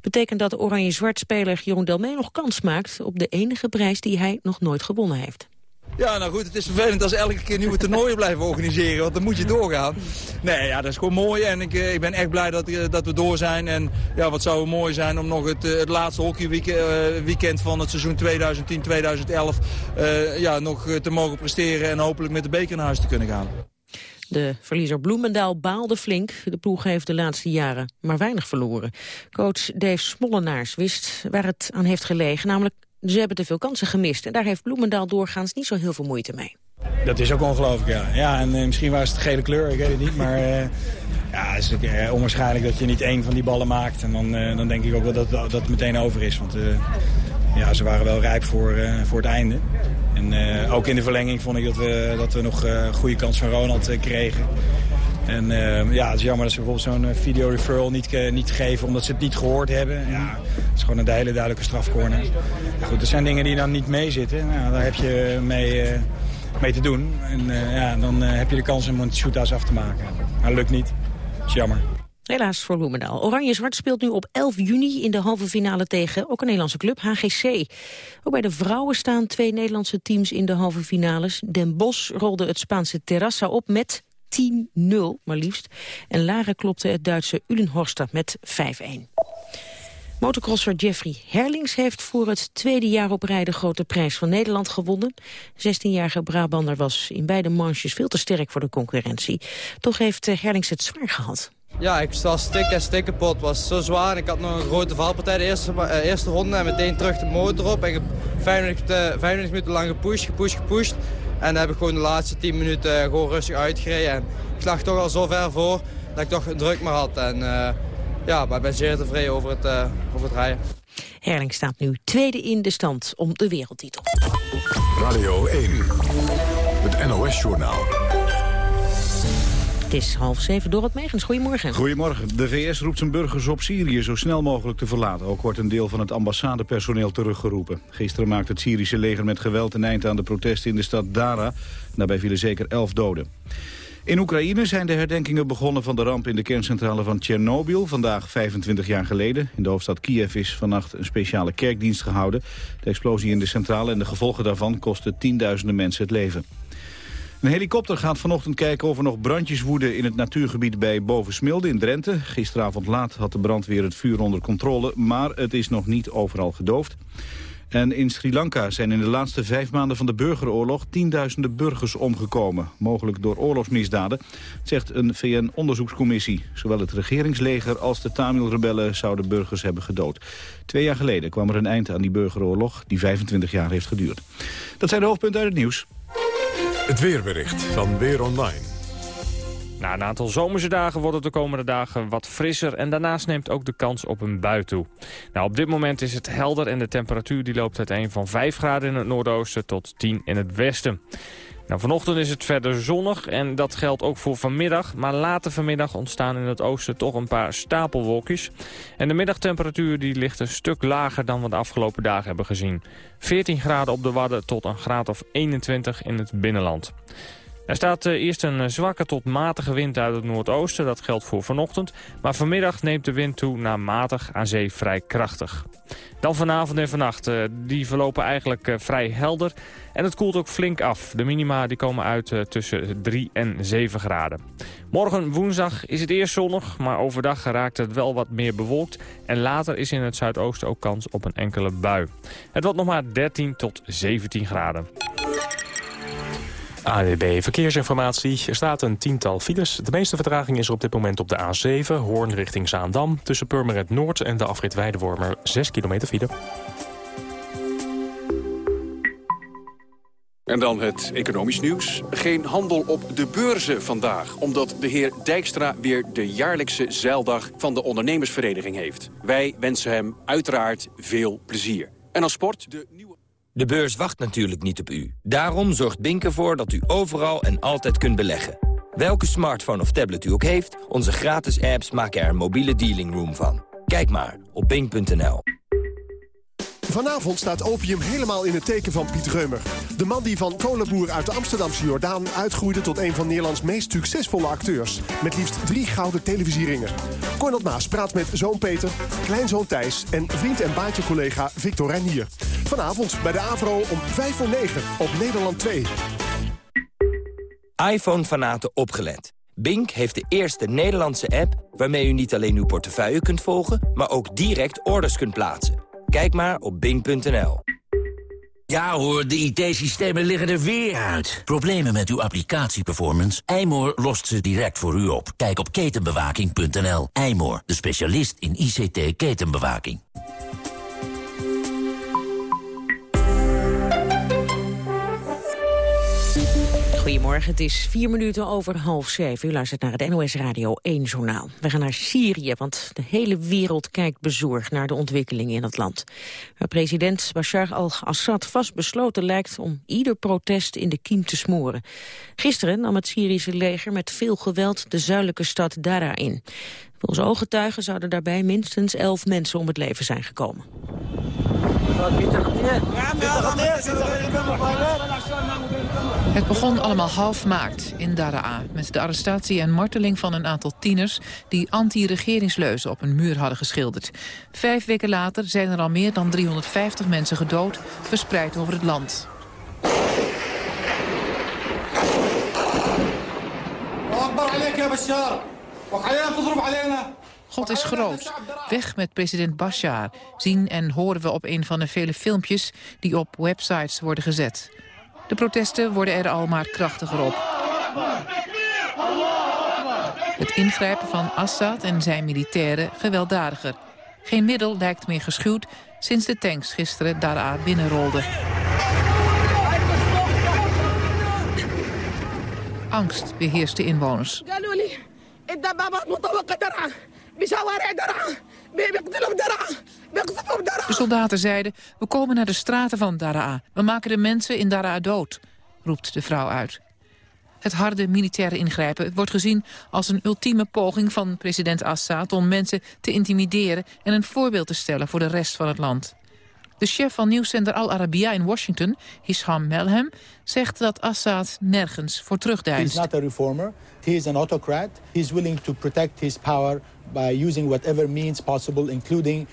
Betekent dat Oranje-Zwart-speler Jeroen Delmee nog kans maakt op de enige prijs die hij nog nooit gewonnen heeft. Ja, nou goed, het is vervelend als elke keer nieuwe toernooien blijven organiseren, want dan moet je doorgaan. Nee, ja, dat is gewoon mooi en ik, eh, ik ben echt blij dat, eh, dat we door zijn. En ja, wat zou mooi zijn om nog het, eh, laatste hockeyweekend van het seizoen 2010-2011 uh, ja, nog te mogen presteren en hopelijk met de beker naar huis te kunnen gaan. De verliezer Bloemendaal baalde flink. De ploeg heeft de laatste jaren maar weinig verloren. Coach Dave Smollenaars wist waar het aan heeft gelegen, namelijk ze hebben te veel kansen gemist. En daar heeft Bloemendaal doorgaans niet zo heel veel moeite mee. Dat is ook ongelooflijk, ja. Ja, en uh, misschien was het de gele kleur, ik weet het niet. Maar uh, <laughs> ja, het is uh, onwaarschijnlijk dat je niet één van die ballen maakt. En dan, dan denk ik ook wel dat, dat meteen over is. Want ja, ze waren wel rijp voor, voor het einde. En ook in de verlenging vond ik dat we, dat we nog goede kans van Ronald kregen. En uh, ja, het is jammer dat ze bijvoorbeeld zo'n uh, video referral niet, niet geven omdat ze het niet gehoord hebben. Ja, het is gewoon een hele duidelijke strafcorner. Goed, dat zijn dingen die dan niet meezitten. Nou, daar heb je mee, mee te doen. En ja, dan heb je de kans om een shootouts af te maken. Maar dat lukt niet. Dat is jammer. Helaas voor Bloemendaal. Oranje-Zwart speelt nu op 11 juni in de halve finale tegen ook een Nederlandse club, HGC. Ook bij de vrouwen staan twee Nederlandse teams in de halve finales. Den Bosch rolde het Spaanse Terrassa op met 10-0 maar liefst. En Lara klopte het Duitse Ulenhorster met 5-1. Motocrosser Jeffrey Herlings heeft voor het tweede jaar op rij de grote prijs van Nederland gewonnen. 16-jarige Brabander was in beide manches veel te sterk voor de concurrentie. Toch heeft eh, Herlings het zwaar gehad. Ja, ik sta stik en stik kapot. Het was zo zwaar. Ik had nog een grote valpartij de eerste, uh, eerste ronde en meteen terug de motor op. En 25, 25 minuten lang gepusht, gepusht, gepusht. En dan heb ik gewoon de laatste 10 minuten eh, gewoon rustig uitgereden. En ik lag toch al zo ver voor dat ik toch druk maar had. En uh, ja, maar ik ben zeer tevreden over het, uh, over het rijden. Herling staat nu tweede in de stand om de wereldtitel. Radio 1, het NOS-journaal. Het is half zeven, Dorot Megens. Goedemorgen. Goedemorgen. De VS roept zijn burgers op Syrië zo snel mogelijk te verlaten. Ook wordt een deel van het ambassadepersoneel teruggeroepen. Gisteren maakte het Syrische leger met geweld een eind aan de protesten in de stad Dara. Daarbij vielen zeker elf doden. In Oekraïne zijn de herdenkingen begonnen van de ramp in de kerncentrale van Tsjernobyl. Vandaag 25 jaar geleden. In de hoofdstad Kiev is vannacht een speciale kerkdienst gehouden. De explosie in de centrale en de gevolgen daarvan kosten tienduizenden mensen het leven. Een helikopter gaat vanochtend kijken of er nog brandjes woeden in het natuurgebied bij Bovensmilde in Drenthe. Gisteravond laat had de brandweer het vuur onder controle, maar het is nog niet overal gedoofd. En in Sri Lanka zijn in de laatste vijf maanden van de burgeroorlog tienduizenden burgers omgekomen. Mogelijk door oorlogsmisdaden, zegt een VN-onderzoekscommissie. Zowel het regeringsleger als de Tamil-rebellen zouden burgers hebben gedood. Twee jaar geleden kwam er een eind aan die burgeroorlog die 25 jaar heeft geduurd. Dat zijn de hoofdpunten uit het nieuws. Het weerbericht van Weer Online. Na een aantal zomerse dagen wordt het de komende dagen wat frisser... en daarnaast neemt ook de kans op een bui toe. Nou, op dit moment is het helder en de temperatuur die loopt uiteen van 5 graden in het noordoosten tot 10 in het westen. Nou, vanochtend is het verder zonnig en dat geldt ook voor vanmiddag. Maar later vanmiddag ontstaan in het oosten toch een paar stapelwolkjes. En de middagtemperatuur die ligt een stuk lager dan we de afgelopen dagen hebben gezien. 14 graden op de Wadden tot een graad of 21 in het binnenland. Er staat eh, eerst een eh, zwakke tot matige wind uit het noordoosten. Dat geldt voor vanochtend. Maar vanmiddag neemt de wind toe naar matig aan zee vrij krachtig. Dan vanavond en vannacht. Eh, die verlopen eigenlijk vrij helder. En het koelt ook flink af. De minima die komen uit tussen 3 en 7 graden. Morgen woensdag is het eerst zonnig. Maar overdag raakt het wel wat meer bewolkt. En later is in het zuidoosten ook kans op een enkele bui. Het wordt nog maar 13 tot 17 graden. AWB Verkeersinformatie. Er staat een tiental files. De meeste vertraging is er op dit moment op de A7, Hoorn richting Zaandam. Tussen Purmerend Noord en de afrit Weidewormer 6 kilometer file. En dan het economisch nieuws. Geen handel op de beurzen vandaag, omdat de heer Dijkstra weer de jaarlijkse zeildag van de ondernemersvereniging heeft. Wij wensen hem uiteraard veel plezier. En als sport de. De beurs wacht natuurlijk niet op u. Daarom zorgt Bink ervoor dat u overal en altijd kunt beleggen. Welke smartphone of tablet u ook heeft, onze gratis apps maken er een mobiele dealing room van. Kijk maar op bink.nl. Vanavond staat opium helemaal in het teken van Piet Reumer. De man die van kolenboer uit de Amsterdamse Jordaan uitgroeide... tot een van Nederlands meest succesvolle acteurs. Met liefst drie gouden televisieringen. Cornel Maas praat met zoon Peter, kleinzoon Thijs... en vriend en baantje-collega Victor Reinier. Vanavond bij de AVRO om 5 voor 9 op Nederland 2. iPhone-fanaten opgelet. Bink heeft de eerste Nederlandse app waarmee u niet alleen uw portefeuille kunt volgen... maar ook direct orders kunt plaatsen. Kijk maar op bing.nl. Ja hoor, de IT-systemen liggen er weer uit. Problemen met uw applicatieperformance? Eymoor lost ze direct voor u op. Kijk op ketenbewaking.nl. Eymoor, de specialist in ICT-ketenbewaking. Goedemorgen, het is vier minuten over half zeven. U luistert naar het NOS Radio 1 Journaal. We gaan naar Syrië, want de hele wereld kijkt bezorgd naar de ontwikkelingen in het land. Waar president Bashar al-Assad vastbesloten lijkt om ieder protest in de kiem te smoren. Gisteren nam het Syrische leger met veel geweld de zuidelijke stad Dara in. Volgens ooggetuigen zouden daarbij minstens elf mensen om het leven zijn gekomen. Het begon allemaal half maart in Daraa... met de arrestatie en marteling van een aantal tieners... die anti-regeringsleuzen op een muur hadden geschilderd. Vijf weken later zijn er al meer dan 350 mensen gedood... verspreid over het land. God is groot. Weg met president Bashar. Zien en horen we op een van de vele filmpjes die op websites worden gezet. De protesten worden er al maar krachtiger op. Het ingrijpen van Assad en zijn militairen gewelddadiger. Geen middel lijkt meer geschuwd sinds de tanks gisteren Daraa binnenrolden. Angst beheerst de inwoners. De soldaten zeiden, we komen naar de straten van Daraa. We maken de mensen in Daraa dood, roept de vrouw uit. Het harde militaire ingrijpen wordt gezien als een ultieme poging van president Assad... om mensen te intimideren en een voorbeeld te stellen voor de rest van het land. De chef van nieuwszender Al Arabiya in Washington, Hisham Melhem... zegt dat Assad nergens voor terugdeinst. He's not a reformer. He is an autocrat. He is willing to protect his power by using whatever means possible, including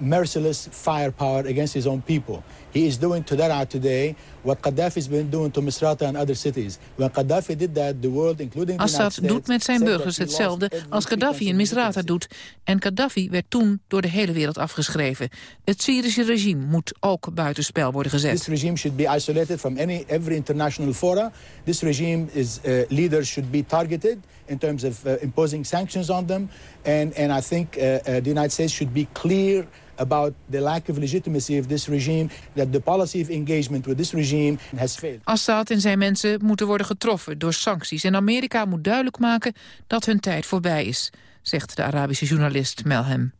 merciless firepower against his own people. He is doing to today what Gaddafi's been doing to Misrata and other cities. When Gaddafi did that, the world, including the Assad doet met zijn burgers hetzelfde als Gaddafi in Misrata doet. En Gaddafi werd toen door de hele wereld afgeschreven. Het Syrische regime moet ook buitenspel worden gezet. This regime should be isolated from any every international fora. This regime is uh, leaders should be targeted in terms of uh, imposing sanctions on them. And and I think uh, the United States should be clear about the lack of legitimacy of this regime, that the policy of engagement with this regime has failed. Assad en zijn mensen moeten worden getroffen door sancties. En Amerika moet duidelijk maken dat hun tijd voorbij is, zegt de Arabische journalist Melhem.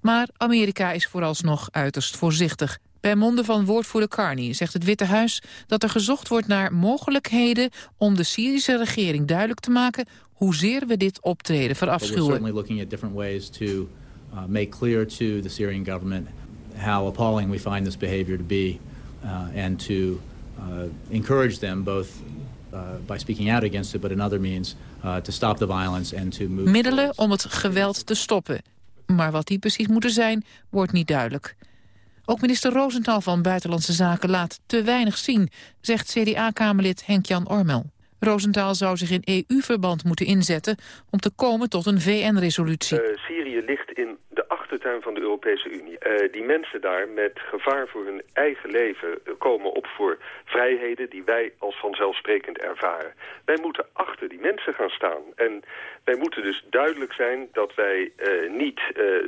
Maar Amerika is vooralsnog uiterst voorzichtig. Bij monden van woordvoerder Carney zegt het Witte Huis dat er gezocht wordt naar mogelijkheden om de Syrische regering duidelijk te maken hoezeer we dit optreden verafschuwen. Uh, make clear to the Syrian government how appalling we find this behavior to be uh, and to uh, encourage them both uh, by speaking out against it but in other means uh, to stop the violence and to move Middelen om het geweld te stoppen. Maar wat die precies moeten zijn, wordt niet duidelijk. Ook minister Rosenthal van Buitenlandse Zaken laat te weinig zien, zegt CDA-kamerlid Henk-Jan Ormel. Rosenthal zou zich in EU-verband moeten inzetten om te komen tot een VN-resolutie. Uh, Syrië ligt in de achtertuin van de Europese Unie. Uh, die mensen daar met gevaar voor hun eigen leven komen op voor vrijheden die wij als vanzelfsprekend ervaren. Wij moeten achter die mensen gaan staan. En wij moeten dus duidelijk zijn dat wij uh, niet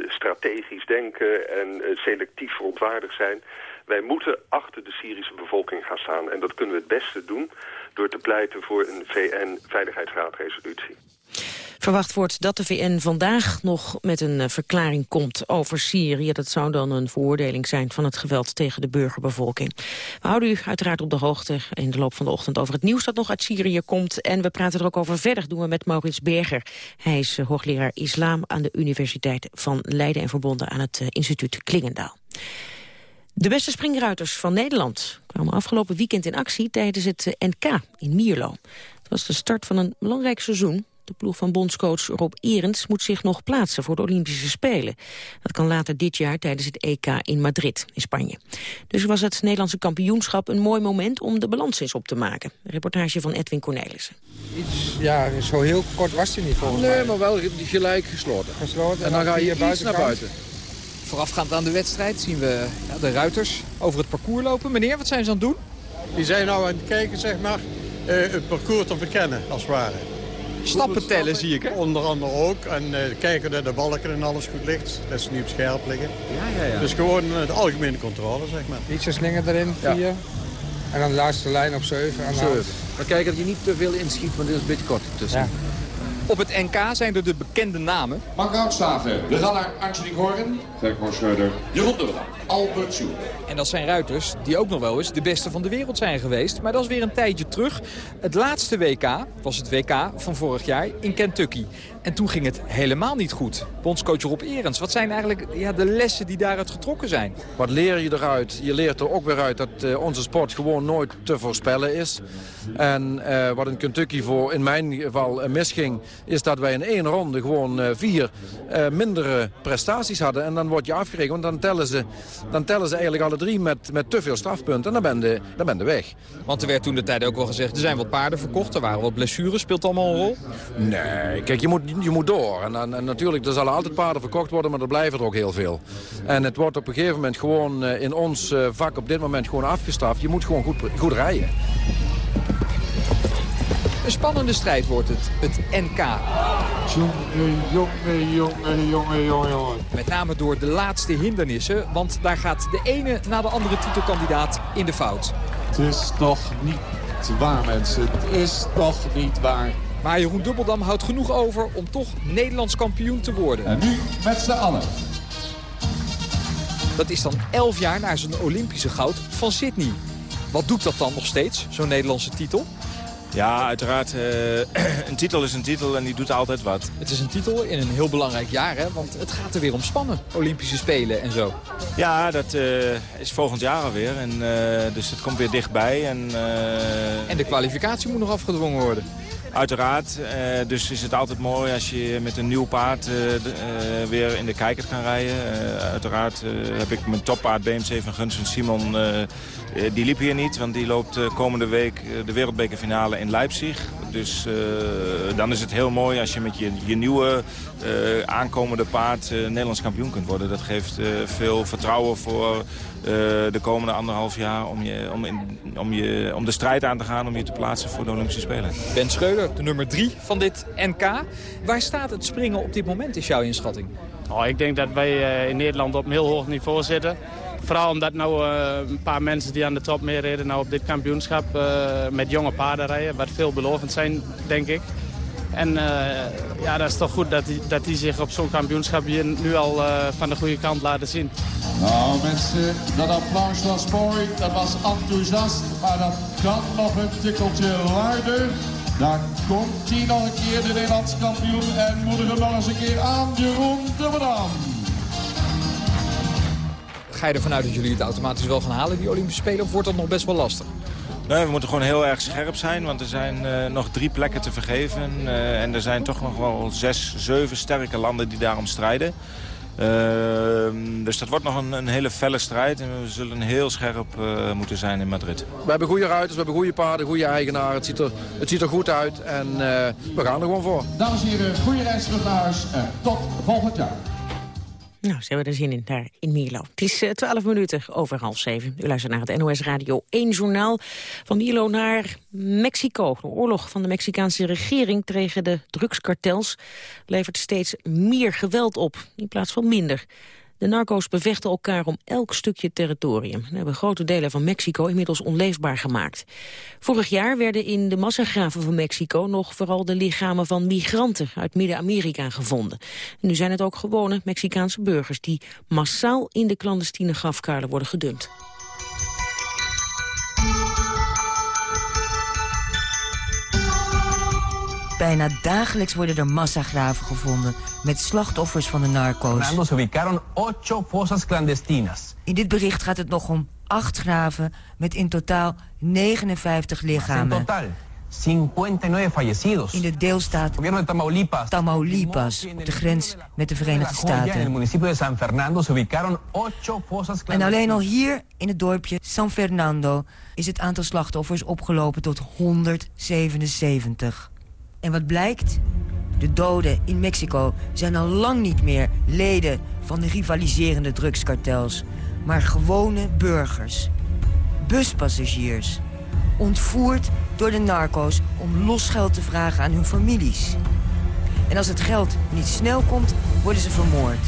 strategisch denken en selectief verontwaardigd zijn. Wij moeten achter de Syrische bevolking gaan staan. En dat kunnen we het beste doen door te pleiten voor een VN-veiligheidsraadresolutie. Verwacht wordt dat de VN vandaag nog met een verklaring komt over Syrië. Dat zou dan een veroordeling zijn van het geweld tegen de burgerbevolking. We houden u uiteraard op de hoogte in de loop van de ochtend over het nieuws dat nog uit Syrië komt. En we praten er ook over verder, doen we met Maurits Berger. Hij is hoogleraar islam aan de Universiteit van Leiden en verbonden aan het instituut Klingendaal. De beste springruiters van Nederland kwamen afgelopen weekend in actie tijdens het NK in Mierlo. Het was de start van een belangrijk seizoen. De ploeg van bondscoach Rob Erens moet zich nog plaatsen voor de Olympische Spelen. Dat kan later dit jaar tijdens het EK in Madrid, in Spanje. Dus was het Nederlandse kampioenschap een mooi moment om de balans eens op te maken. Een reportage van Edwin Cornelissen. Iets, ja, zo heel kort was hij niet volgens nee, mij. Nee, maar wel gelijk gesloten. Gesloten. En dan ga je iets naar buiten. Voorafgaand aan de wedstrijd zien we ja, de ruiters over het parcours lopen. Meneer, wat zijn ze aan het doen? Die zijn nou aan het kijken, zeg maar, uh, het parcours te verkennen, als het ware. Stappen tellen zie ik, hè? Onder andere ook. En uh, kijken dat de balken en alles goed ligt. Dat ze niet op scherp liggen. Ja, ja, ja. Dus gewoon uh, de algemene controle, zeg maar. Ietsje slinger erin, vier. Ja. En dan de laatste lijn op 7. En 7. Maar kijken dat je niet te veel inschiet, want dit is een beetje kort tussen. Ja. Op het NK zijn er de bekende namen. Mark Houtstaven, we gaan naar Angelique Horgen, Gerko Schreuder, Jeroen de Albert Sjoer. En dat zijn ruiters die ook nog wel eens de beste van de wereld zijn geweest. Maar dat is weer een tijdje terug. Het laatste WK was het WK van vorig jaar in Kentucky. En toen ging het helemaal niet goed. Bondscoach Rob Erens, wat zijn eigenlijk ja, de lessen die daaruit getrokken zijn? Wat leer je eruit? Je leert er ook weer uit dat uh, onze sport gewoon nooit te voorspellen is. En uh, wat in Kentucky voor in mijn geval uh, misging... is dat wij in één ronde gewoon vier mindere prestaties hadden. En dan word je afgerekend, want dan tellen ze, dan tellen ze eigenlijk alle drie met, met te veel strafpunten. En dan ben, je, dan ben je weg. Want er werd toen de tijd ook wel gezegd... er zijn wat paarden verkocht, er waren wat blessures. Speelt allemaal een rol? Nee, kijk, je moet je moet door. En, en, en, natuurlijk, er zullen altijd paarden verkocht worden, maar er blijven er ook heel veel. En het wordt op een gegeven moment gewoon uh, in ons uh, vak op dit moment gewoon afgestraft. Je moet gewoon goed, goed rijden. Een spannende strijd wordt het, het NK. Jongen, jongen, jongen, jongen, jongen. Met name door de laatste hindernissen, want daar gaat de ene na de andere titelkandidaat in de fout. Het is toch niet waar, mensen. Het is toch niet waar. Maar Jeroen Dubbeldam houdt genoeg over om toch Nederlands kampioen te worden. En nu met z'n allen. Dat is dan 11 jaar na zijn Olympische goud van Sydney. Wat doet dat dan nog steeds, zo'n Nederlandse titel? Ja, uiteraard. Uh, <clears throat> een titel is een titel en die doet altijd wat. Het is een titel in een heel belangrijk jaar, hè? Want het gaat er weer om spannen. Olympische Spelen en zo. Ja, dat uh, is volgend jaar alweer. En, uh, dus het komt weer dichtbij. En, en de kwalificatie moet nog afgedwongen worden. Uiteraard. Uh, dus is het altijd mooi als je met een nieuw paard uh, uh, weer in de kijker kan rijden. uiteraard heb ik mijn toppaard BMC van Guns van Simon... die liep hier niet, want die loopt komende week de wereldbekerfinale in Leipzig. Dus dan is het heel mooi als je met je, je nieuwe aankomende paard Nederlands kampioen kunt worden. Dat geeft veel vertrouwen voor de komende anderhalf jaar om, je, om, in, om, je, om de strijd aan te gaan om je te plaatsen voor de Olympische Spelen. Ben Schreuder, de nummer drie van dit NK. Waar staat het springen op dit moment, is jouw inschatting? Oh, ik denk dat wij in Nederland op een heel hoog niveau zitten. Vooral omdat nou een paar mensen die aan de top meereden nou op dit kampioenschap met jonge paarden rijden. Wat veelbelovend zijn, denk ik. En uh, ja, dat is toch goed dat die, dat die zich op zo'n kampioenschap hier nu al uh, van de goede kant laten zien. Nou mensen, dat applaus was mooi, dat was enthousiast, maar dat kan nog een tikkeltje luider. Daar komt hij nog een keer, de Nederlands kampioen. En moedig hem nog eens een keer aan, Jeroen de Bedam. Ga je ervan uit dat jullie het automatisch wel gaan halen, die Olympische Spelen? Of wordt dat nog best wel lastig? Nee, we moeten gewoon heel erg scherp zijn, want er zijn uh, nog drie plekken te vergeven. Uh, en er zijn toch nog wel zes, zeven sterke landen die daarom strijden. Uh, dus dat wordt nog een, een, hele felle strijd en we zullen heel scherp moeten zijn in Madrid. We hebben goede ruiters, we hebben goede paarden, goede eigenaren. Het ziet er, het ziet er goed uit en we gaan er gewoon voor. Dames en heren, goede reis terug naar huis en tot volgend jaar. Nou, ze hebben er zin in daar in Mierlo. Het is uh, 12 minuten over half zeven. U luistert naar het NOS Radio 1 journaal. Van Mierlo naar Mexico. De oorlog van de Mexicaanse regering tegen de drugskartels... levert steeds meer geweld op, in plaats van minder. De narco's bevechten elkaar om elk stukje territorium. En hebben grote delen van Mexico inmiddels onleefbaar gemaakt. Vorig jaar werden in de massagraven van Mexico nog vooral de lichamen van migranten uit Midden-Amerika gevonden. En nu zijn het ook gewone Mexicaanse burgers die massaal in de clandestine grafkuilen worden gedumpt. Bijna dagelijks worden er massagraven gevonden met slachtoffers van de narco's. In dit bericht gaat het nog om acht graven met in totaal 59 lichamen. In de deelstaat Tamaulipas, op de grens met de Verenigde Staten. En alleen al hier in het dorpje San Fernando is het aantal slachtoffers opgelopen tot 177. En wat blijkt? De doden in Mexico zijn al lang niet meer leden van de rivaliserende drugskartels... maar gewone burgers. Buspassagiers. Ontvoerd door de narco's om losgeld te vragen aan hun families. En als het geld niet snel komt, worden ze vermoord.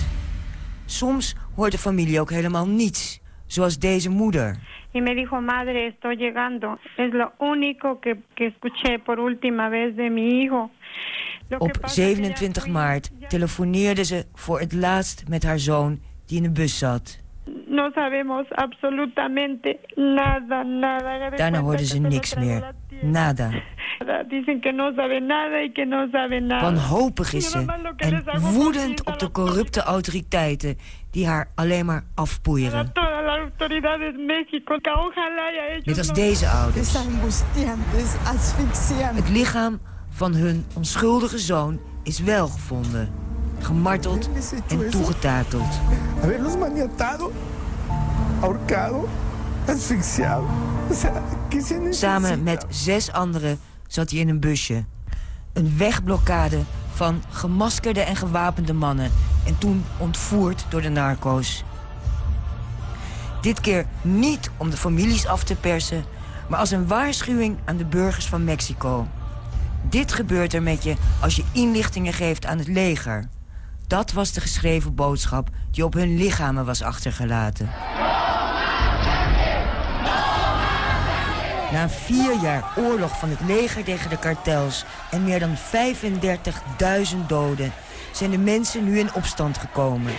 Soms hoort de familie ook helemaal niets, zoals deze moeder. Y me dijo, madre, estoy llegando. Es lo único que, que escuché por última vez de mi hijo. Op 27 maart telefoneerde ze voor het laatst met haar zoon die in de bus zat. No sabemos absolutamente nada, nada. Daarna hoorden ze niks meer. Nada. Dicen que no sabe nada y que no sabe nada. Wanhopig is ze en woedend op de corrupte autoriteiten die haar alleen maar afpoeieren. Net als deze ouders. Het lichaam van hun onschuldige zoon is wel gevonden. Gemarteld en toegetakeld. Samen met zes anderen zat hij in een busje. Een wegblokkade van gemaskerde en gewapende mannen... en toen ontvoerd door de narco's. Dit keer niet om de families af te persen... maar als een waarschuwing aan de burgers van Mexico. Dit gebeurt er met je als je inlichtingen geeft aan het leger. Dat was de geschreven boodschap die op hun lichamen was achtergelaten. Na vier jaar oorlog van het leger tegen de kartels... en meer dan 35.000 doden... zijn de mensen nu in opstand gekomen.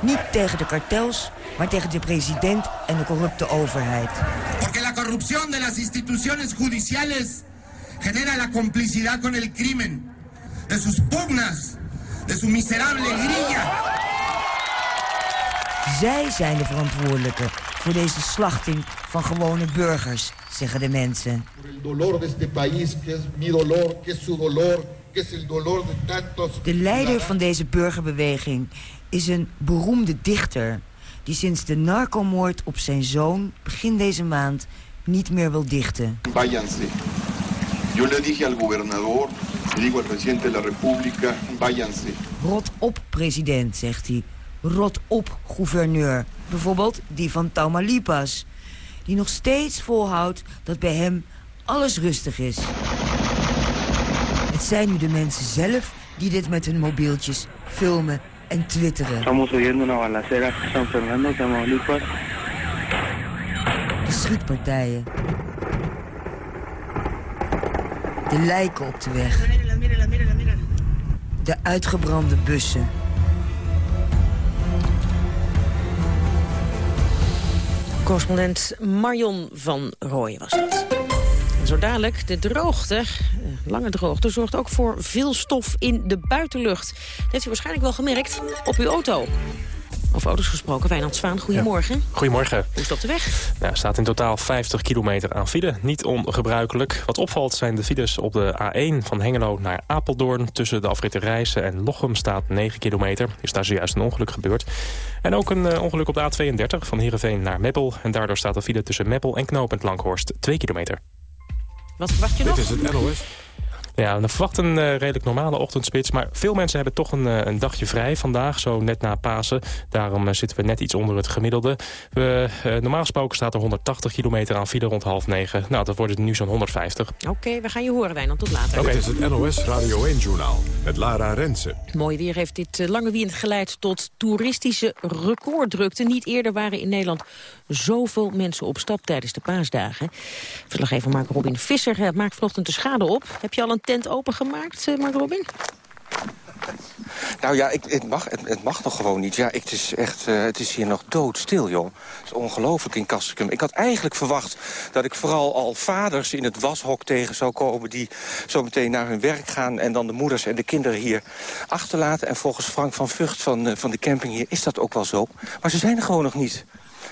Niet tegen de kartels, maar tegen de president en de corrupte overheid. Porque la corrupción de las instituciones judiciales genera la complicidad con el crimen, de sus pugnas, de su miserable grilla. Zij zijn de verantwoordelijke voor deze slachting van gewone burgers, zeggen de mensen. De este país, que es mi dolor, que es su dolor, que es el dolor de tantos... De leider van deze burgerbeweging is een beroemde dichter... die sinds de narcomoord op zijn zoon begin deze maand niet meer wil dichten. Váyanse. Yo le dije al gobernador, le digo al presidente de la república, váyanse. Rot op, president, zegt hij. Rot op, gouverneur. Bijvoorbeeld die van Tamaulipas. Die nog steeds volhoudt dat bij hem alles rustig is. Het zijn nu de mensen zelf die dit met hun mobieltjes filmen en twitteren. Estamos oyendo una balacera en San Fernando, Tamaulipas. De schietpartijen. De lijken op de weg. De uitgebrande bussen. Correspondent Marion van Rooyen was dat. Zo dadelijk, de droogte, eh, lange droogte, zorgt ook voor veel stof in de buitenlucht. Dat heeft u waarschijnlijk wel gemerkt op uw auto. Over auto's gesproken, Wijnand Zwaan, goedemorgen. Goedemorgen. Hoe is het op de weg? Nou, er staat in totaal 50 kilometer aan file. Niet ongebruikelijk. Wat opvalt zijn de files op de A1 van Hengelo naar Apeldoorn. Tussen de afritten Rijssen en Lochem staat 9 kilometer. Is daar zojuist een ongeluk gebeurd. En ook een uh, ongeluk op de A32 van Heerenveen naar Meppel. En daardoor staat de file tussen Meppel en Knopend Langhorst 2 kilometer. Wat verwacht je nog? Dit is het NOS. Ja, we verwachten een uh, redelijk normale ochtendspits. Maar veel mensen hebben toch een, uh, een dagje vrij vandaag, zo net na Pasen. Daarom uh, zitten we net iets onder het gemiddelde. We, normaal gesproken staat er 180 kilometer aan file rond half negen. Nou, dat wordt het nu zo'n 150. Oké, okay, we gaan je horen, Wijnand. Tot later. Okay. Dit is het NOS Radio 1-journaal met Lara Rensen. Mooi weer heeft dit lange weekend geleid tot toeristische recorddrukte. Niet eerder waren in Nederland zoveel mensen op stap tijdens de paasdagen. Verslaggever Mark Robin Visser maakt vanochtend de schade op. Heb je al een tent opengemaakt, Mark Robin? Nou ja, ik, het, mag, het, mag nog gewoon niet. Ja, ik, het, is echt, uh, het is hier nog doodstil, joh. Het is ongelooflijk in Castricum. Ik had eigenlijk verwacht dat ik vooral al vaders in het washok tegen zou komen... die zo meteen naar hun werk gaan en dan de moeders en de kinderen hier achterlaten. En volgens Frank van Vught van, uh, van de camping hier is dat ook wel zo. Maar ze zijn er gewoon nog niet.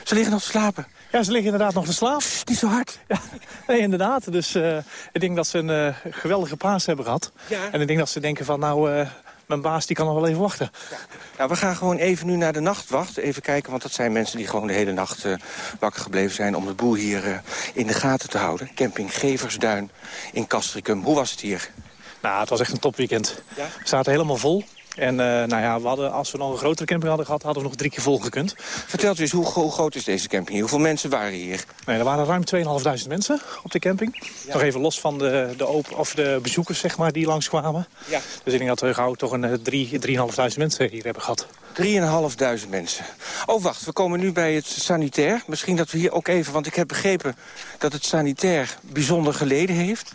Ze liggen nog te slapen. Ja, ze liggen inderdaad nog te slapen. Niet zo hard. Ja, nee, inderdaad. Dus uh, ik denk dat ze een uh, geweldige paas hebben gehad. Ja. En ik denk dat ze denken van, nou, uh, mijn baas die kan nog wel even wachten. Ja. Nou, we gaan gewoon even nu naar de nachtwacht. Even kijken, want dat zijn mensen die gewoon de hele nacht wakker gebleven zijn... om de boel hier in de gaten te houden. Camping Geversduin in Castricum. Hoe was het hier? Nou, het was echt een topweekend. Ja? We zaten helemaal vol. En uh, nou ja, we hadden, als we nog een grotere camping hadden gehad, hadden we nog drie keer vol gekund. Vertel eens, hoe, hoe, groot is deze camping? Hoeveel mensen waren hier? Nee, er waren ruim 2.500 mensen op de camping. Ja. Nog even los van de, de, open, of de bezoekers zeg maar, die langskwamen. Ja. Dus ik denk dat we gauw toch een 3.500 mensen hier hebben gehad. 3.500 mensen. Oh, wacht, we komen nu bij het sanitair. Misschien dat we hier ook even, want ik heb begrepen dat het sanitair bijzonder geleden heeft.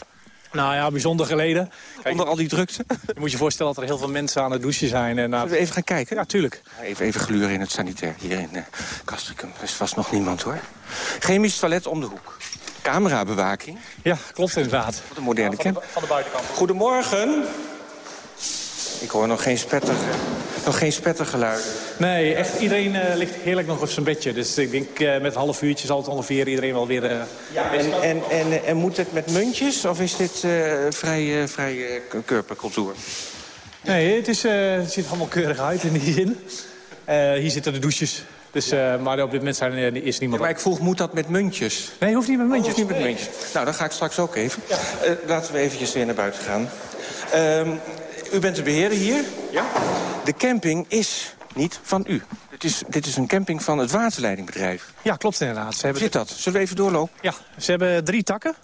Nou ja, bijzonder geleden. Kijk, Onder al die drukte? Je moet je voorstellen dat er heel veel mensen aan het douchen zijn. En, uh, we even gaan kijken? Ja, tuurlijk. Even, even gluren in het sanitair hier in uh, Castricum. Er is vast nog niemand hoor. Chemisch toilet om de hoek. Camerabewaking. Ja, klopt inderdaad. Wat een moderne ja, van, camp. de, van de buitenkant. Goedemorgen. Ik hoor nog geen spetter, nog geen spettergeluid. Nee, echt iedereen uh, ligt heerlijk nog op zijn bedje. Dus ik denk uh, met een half uurtje zal het ongeveer iedereen wel weer... Uh, ja, en, en, en, en, moet het met muntjes of is dit vrij, vrij kurpercultuur? Nee, het, is, het ziet er allemaal keurig uit in die zin. hier zitten de douches. Dus, uh, maar op dit moment zijn er, is niemand... Ja, maar ik vroeg, moet dat met muntjes? Nee, hoeft niet met muntjes. Oh, hoeft niet met muntjes. Nou, dan ga ik straks ook even. Ja. Uh, laten we eventjes weer naar buiten gaan. Uh, u bent de beheerder hier? Ja. De camping is niet van u. Dit is, dit is een camping van het waterleidingbedrijf. Ja, klopt inderdaad. Ze hebben Zit dat? Zullen we even doorlopen? Ja, ze hebben drie takken.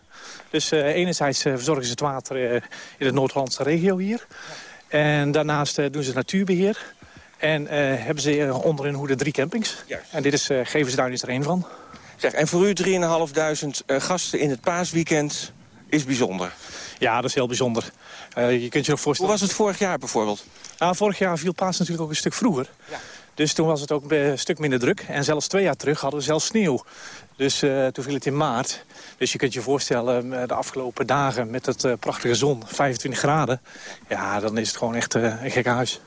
Dus uh, enerzijds uh, verzorgen ze het water uh, in de Noord-Hollandse regio hier. En daarnaast doen ze natuurbeheer. En hebben ze onder hun hoede drie campings. Juist. En dit is Geversduin is er één van. Zeg, en voor u 3.500 gasten in het paasweekend is bijzonder? Ja, dat is heel bijzonder. Uh, je kunt je voorstellen... Hoe was het vorig jaar bijvoorbeeld? Nou, vorig jaar viel Paas natuurlijk ook een stuk vroeger. Ja. Dus toen was het ook een stuk minder druk. En zelfs twee jaar terug hadden we zelfs sneeuw. Dus uh, toen viel het in maart. Dus je kunt je voorstellen, uh, de afgelopen dagen met uh, prachtige zon, 25 graden. Ja, dan is het gewoon echt een gek huis.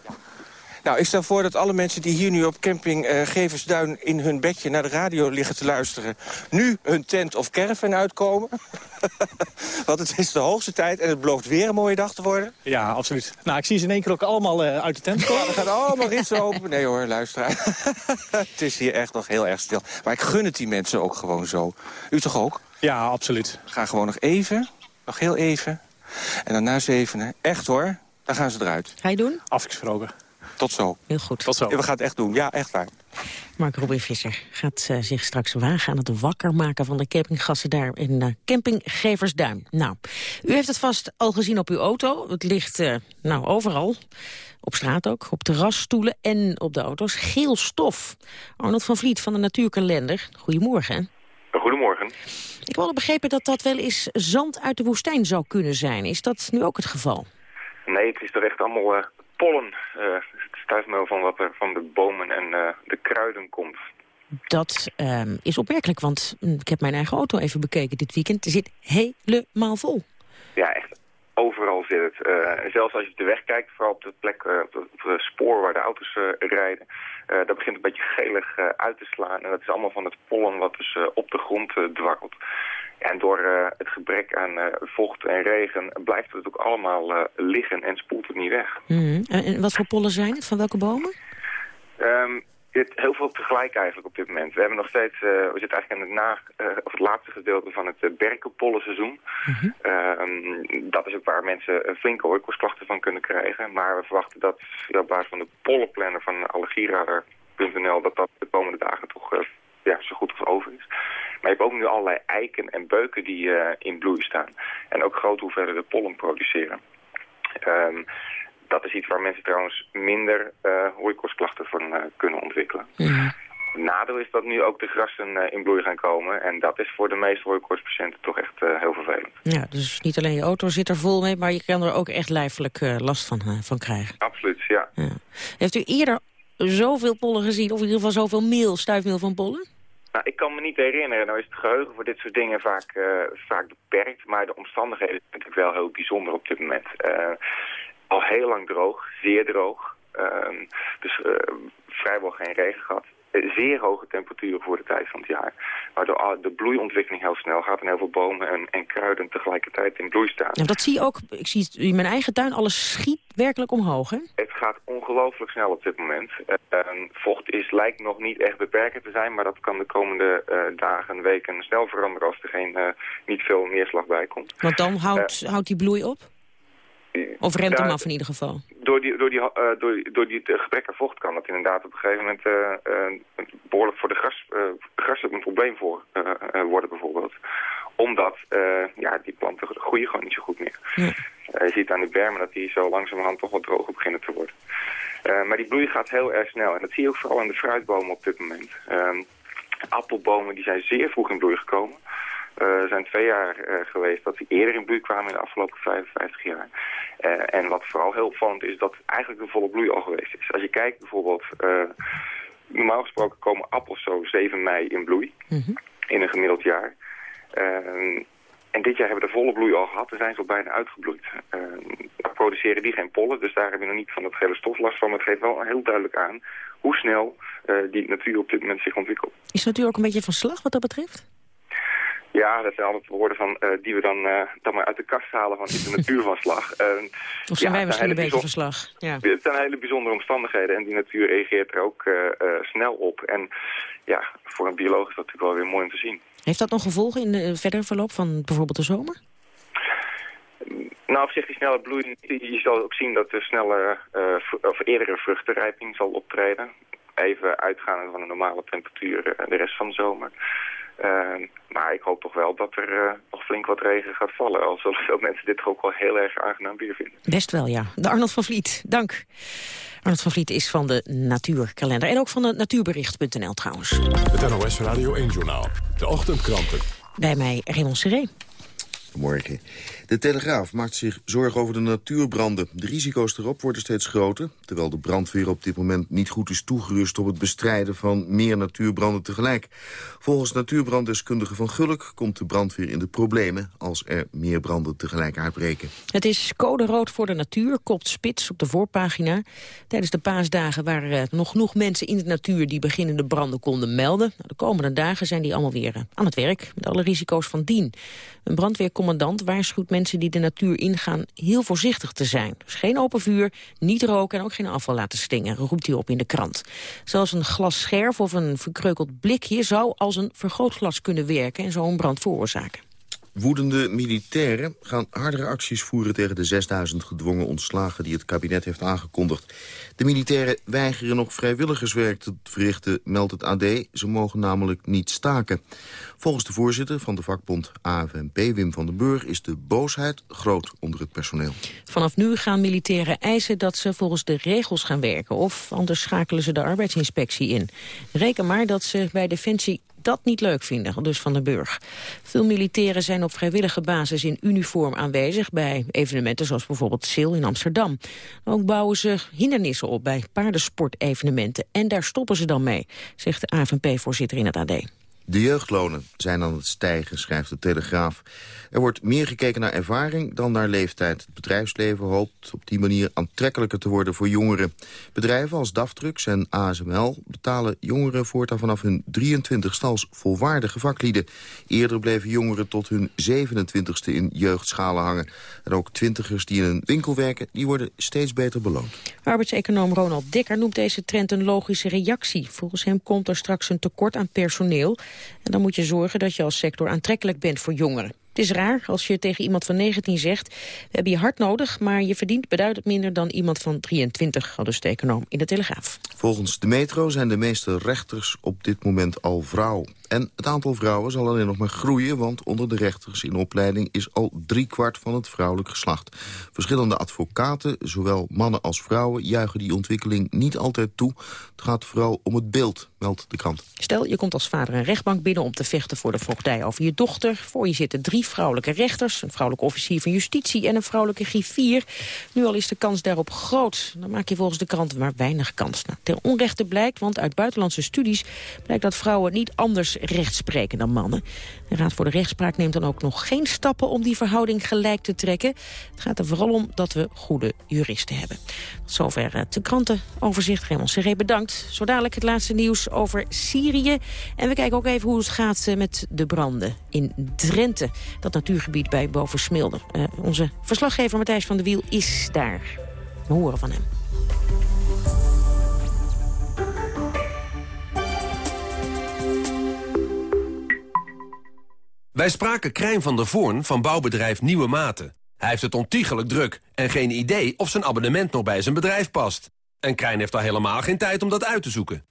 Nou, ik stel voor dat alle mensen die hier nu op camping uh, Geversduin... in hun bedje naar de radio liggen te luisteren... nu hun tent of caravan uitkomen. <laughs> Want het is de hoogste tijd en het belooft weer een mooie dag te worden. Ja, absoluut. Nou, ik zie ze in één keer ook allemaal uh, uit de tent komen. Ja, er gaat allemaal iets open. Nee hoor, luisteraar. <laughs> het is hier echt nog heel erg stil. Maar ik gun het die mensen ook gewoon zo. U toch ook? Ja, absoluut. Ga gewoon nog even, nog heel even. En dan na zevenen, echt hoor, dan gaan ze eruit. Ga je doen? Afgesproken. Tot zo. Heel goed. Tot zo. We gaan het echt doen. Ja, echt waar. Mark Robin Visser gaat uh, zich straks wagen aan het wakker maken van de campinggassen daar in uh, camping Geversduin. Nou, u heeft het vast al gezien op uw auto. Het ligt uh, nou overal. Op straat ook, op terrasstoelen en op de auto's. Geel stof. Arnold van Vliet van de Natuurkalender. Goedemorgen. Goedemorgen. Ik had begrepen dat dat wel eens zand uit de woestijn zou kunnen zijn. Is dat nu ook het geval? Nee, het is toch echt allemaal pollen. Stuifmeel van wat er van de bomen en uh, de kruiden komt. Dat uh, is opmerkelijk, want ik heb mijn eigen auto even bekeken dit weekend. Het zit helemaal vol. Ja, echt. Overal zit het. Uh, zelfs als je op de weg kijkt, vooral op de plek, op het spoor waar de auto's rijden... dat begint een beetje gelig uit te slaan. En dat is allemaal van het pollen wat dus op de grond dwarrelt. En door uh, het gebrek aan uh, vocht en regen blijft het ook allemaal uh, liggen en spoelt het niet weg. Mm -hmm. En wat voor pollen zijn het? Van welke bomen? Um, het, heel veel tegelijk eigenlijk op dit moment. We hebben nog steeds, we zitten eigenlijk in het, na, of het laatste gedeelte van het berkenpollenseizoen. Mm -hmm. um, dat is ook waar mensen flinke hooikoortsklachten van kunnen krijgen. Maar we verwachten dat op basis van de pollenplanner van allergieradar.nl dat dat de komende dagen toch ja, zo goed als over is. Maar je hebt ook nu allerlei eiken en beuken die uh, in bloei staan. En ook grote hoeveelheden pollen produceren. Um, dat is iets waar mensen trouwens minder uh, hooikoortsklachten van uh, kunnen ontwikkelen. Ja. Nadeel is dat nu ook de grassen in bloei gaan komen. En dat is voor de meeste hooikoortspatiënten toch echt heel vervelend. Ja, dus niet alleen je auto zit er vol mee, maar je kan er ook echt lijfelijk last van, van krijgen. Absoluut, ja. ja. Heeft u eerder zoveel pollen gezien, of in ieder geval zoveel meel, stuifmeel van pollen? Nou, ik kan me niet herinneren. Nou is het geheugen voor dit soort dingen vaak, uh, vaak beperkt. Maar de omstandigheden zijn natuurlijk wel heel bijzonder op dit moment. Uh, al heel lang droog, zeer droog. Uh, dus vrijwel geen regen gehad. Zeer hoge temperaturen voor de tijd van het jaar. Waardoor de bloeiontwikkeling heel snel gaat en heel veel bomen en, en kruiden tegelijkertijd in bloei staan. Ja, dat zie je ook, ik zie het in mijn eigen tuin, alles schiet werkelijk omhoog, hè? Het gaat ongelooflijk snel op dit moment. Uh, vocht is, lijkt nog niet echt beperkend te zijn, maar dat kan de komende uh, dagen, weken snel veranderen als er geen, uh, niet veel neerslag bij komt. Want dan houdt, houdt die bloei op? Of remt hem af in ieder geval? Door die, door die, uh, door, door die gebrek aan vocht kan dat inderdaad op een gegeven moment uh, uh, behoorlijk voor de gras, gras een probleem voor worden bijvoorbeeld. Omdat ja, die planten groeien gewoon niet zo goed meer. Ja. je ziet aan de bermen dat die zo langzamerhand toch wat droger beginnen te worden. maar die bloei gaat heel erg snel en dat zie je ook vooral aan de fruitbomen op dit moment. Ehm, appelbomen die zijn zeer vroeg in bloei gekomen. Uh, er zijn twee jaar uh, geweest dat ze eerder in bloei kwamen in de afgelopen 55 jaar. Uh, en wat vooral heel opvallend is, dat eigenlijk de volle bloei al geweest is. Als je kijkt bijvoorbeeld, normaal gesproken komen appels zo 7 mei in bloei, mm -hmm. in een gemiddeld jaar. en dit jaar hebben we de volle bloei al gehad, dan zijn ze al bijna uitgebloeid. dan produceren die geen pollen, dus daar heb je nog niet van dat gele stof last van. Maar het geeft wel heel duidelijk aan hoe snel die natuur op dit moment zich ontwikkelt. Is natuur ook een beetje van slag wat dat betreft? Ja, dat zijn altijd woorden van, uh, die we dan, uh, dan maar uit de kast halen van is de <laughs> natuur van slag. Uh, of zijn ja, wij misschien een beetje van slag? Ja. Het zijn hele bijzondere omstandigheden en die natuur reageert er ook snel op. En ja, voor een bioloog is dat natuurlijk wel weer mooi om te zien. Heeft dat nog gevolgen in de verdere verloop van bijvoorbeeld de zomer? Nou, op zich die snelle bloei, je zal ook zien dat er snelle, of eerdere vruchtenrijping zal optreden. Even uitgaande van een normale temperatuur de rest van de zomer. Uh, maar ik hoop toch wel dat er uh, nog flink wat regen gaat vallen. Al zullen veel mensen dit toch ook wel heel erg aangenaam weer vinden. Best wel, ja. De Arnold van Vliet, dank. Arnold van Vliet is van de Natuurkalender. En ook van de natuurbericht.nl trouwens. Het NOS Radio 1-journaal. De ochtendkranten. Bij mij Raymond Seré. Morgen. De Telegraaf maakt zich zorgen over de natuurbranden. De risico's erop worden steeds groter... terwijl de brandweer op dit moment niet goed is toegerust... op het bestrijden van meer natuurbranden tegelijk. Volgens natuurbranddeskundige Van Gulk komt de brandweer in de problemen... als er meer branden tegelijk uitbreken. Het is code rood voor de natuur, kopt spits op de voorpagina. Tijdens de paasdagen waren nog genoeg mensen in de natuur... die beginnende branden konden melden. Nou, de komende dagen zijn die allemaal weer eh, aan het werk... met alle risico's van dien. Een brandweercommandant waarschuwt mensen die de natuur ingaan heel voorzichtig te zijn. Dus geen open vuur, niet roken en ook geen afval laten stingen, roept hij op in de krant. Zelfs een glasscherf of een verkreukeld blikje zou als een vergrootglas kunnen werken en zo een brand veroorzaken. Woedende militairen gaan hardere acties voeren tegen de 6000 gedwongen ontslagen die het kabinet heeft aangekondigd. De militairen weigeren nog vrijwilligerswerk te verrichten, meldt het AD. Ze mogen namelijk niet staken. Volgens de voorzitter van de vakbond AFNP, Wim van den Burg, is de boosheid groot onder het personeel. Vanaf nu gaan militairen eisen dat ze volgens de regels gaan werken, of anders schakelen ze de arbeidsinspectie in. Reken maar dat ze bij Defensie dat niet leuk vinden, dus van de Burg. Veel militairen zijn op vrijwillige basis in uniform aanwezig... bij evenementen zoals bijvoorbeeld SIL in Amsterdam. Ook bouwen ze hindernissen op bij paardensportevenementen... en daar stoppen ze dan mee, zegt de AFNP-voorzitter in het AD. De jeugdlonen zijn aan het stijgen, schrijft de Telegraaf. Er wordt meer gekeken naar ervaring dan naar leeftijd. Het bedrijfsleven hoopt op die manier aantrekkelijker te worden voor jongeren. Bedrijven als DAF en ASML betalen jongeren voortaan vanaf hun 23ste als volwaardige vaklieden. Eerder bleven jongeren tot hun 27ste in jeugdschalen hangen. En ook twintigers die in een winkel werken, die worden steeds beter beloond. Arbeidseconoom Ronald Dekker noemt deze trend een logische reactie. Volgens hem komt er straks een tekort aan personeel. En dan moet je zorgen dat je als sector aantrekkelijk bent voor jongeren. Het is raar als je tegen iemand van 19 zegt... we hebben je hard nodig, maar je verdient beduidend minder... dan iemand van 23, al dus de econoom in de Telegraaf. Volgens de metro zijn de meeste rechters op dit moment al vrouw. En het aantal vrouwen zal alleen nog maar groeien... want onder de rechters in opleiding is al driekwart van het vrouwelijk geslacht. Verschillende advocaten, zowel mannen als vrouwen... juichen die ontwikkeling niet altijd toe. Het gaat vooral om het beeld, meldt de krant. Stel, je komt als vader een rechtbank binnen om te vechten voor de voogdij over je dochter. Voor je zitten drie vrouwelijke rechters, een vrouwelijke officier van justitie... en een vrouwelijke griffier. Nu al is de kans daarop groot. Dan maak je volgens de krant maar weinig kans. Nou, ter onrechte blijkt, want uit buitenlandse studies... blijkt dat vrouwen niet anders recht spreken dan mannen. De Raad voor de Rechtspraak neemt dan ook nog geen stappen om die verhouding gelijk te trekken. Het gaat er vooral om dat we goede juristen hebben. Tot zover het krantenoverzicht. Raymond Serré bedankt. Zo dadelijk het laatste nieuws over Syrië. En we kijken ook even hoe het gaat eh, met de branden in Drenthe. Dat natuurgebied bij Bovensmilde. Uh, onze verslaggever Matthijs van der Wiel is daar. We horen van hem. Wij spraken Krijn van der Voorn van bouwbedrijf Nieuwe Maten. Hij heeft het ontiegelijk druk en geen idee of zijn abonnement nog bij zijn bedrijf past. En Krijn heeft al helemaal geen tijd om dat uit te zoeken.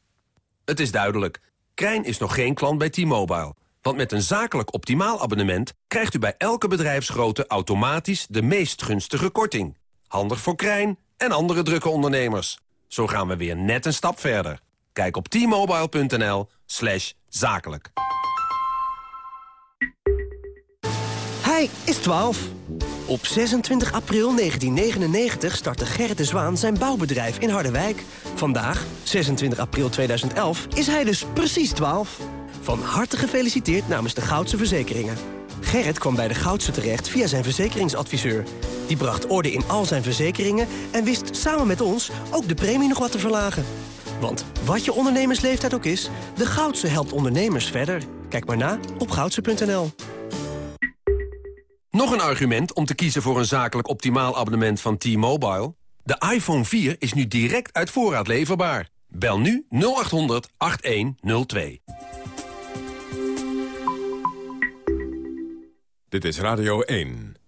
Het is duidelijk, Krijn is nog geen klant bij T-Mobile. Want met een zakelijk optimaal abonnement krijgt u bij elke bedrijfsgrootte automatisch de meest gunstige korting. Handig voor Krijn en andere drukke ondernemers. Zo gaan we weer net een stap verder. Kijk op t-mobile.nl zakelijk. Is 12. Op 26 april 1999 startte Gerrit de Zwaan zijn bouwbedrijf in Harderwijk. Vandaag, 26 april 2011, is hij dus precies 12. Van harte gefeliciteerd namens de Goudse Verzekeringen. Gerrit kwam bij de Goudse terecht via zijn verzekeringsadviseur. Die bracht orde in al zijn verzekeringen en wist samen met ons ook de premie nog wat te verlagen. Want wat je ondernemersleeftijd ook is, de Goudse helpt ondernemers verder. Kijk maar na op goudse.nl. Nog een argument om te kiezen voor een zakelijk optimaal abonnement van T-Mobile? De iPhone 4 is nu direct uit voorraad leverbaar. Bel nu 0800 8102. Dit is Radio 1.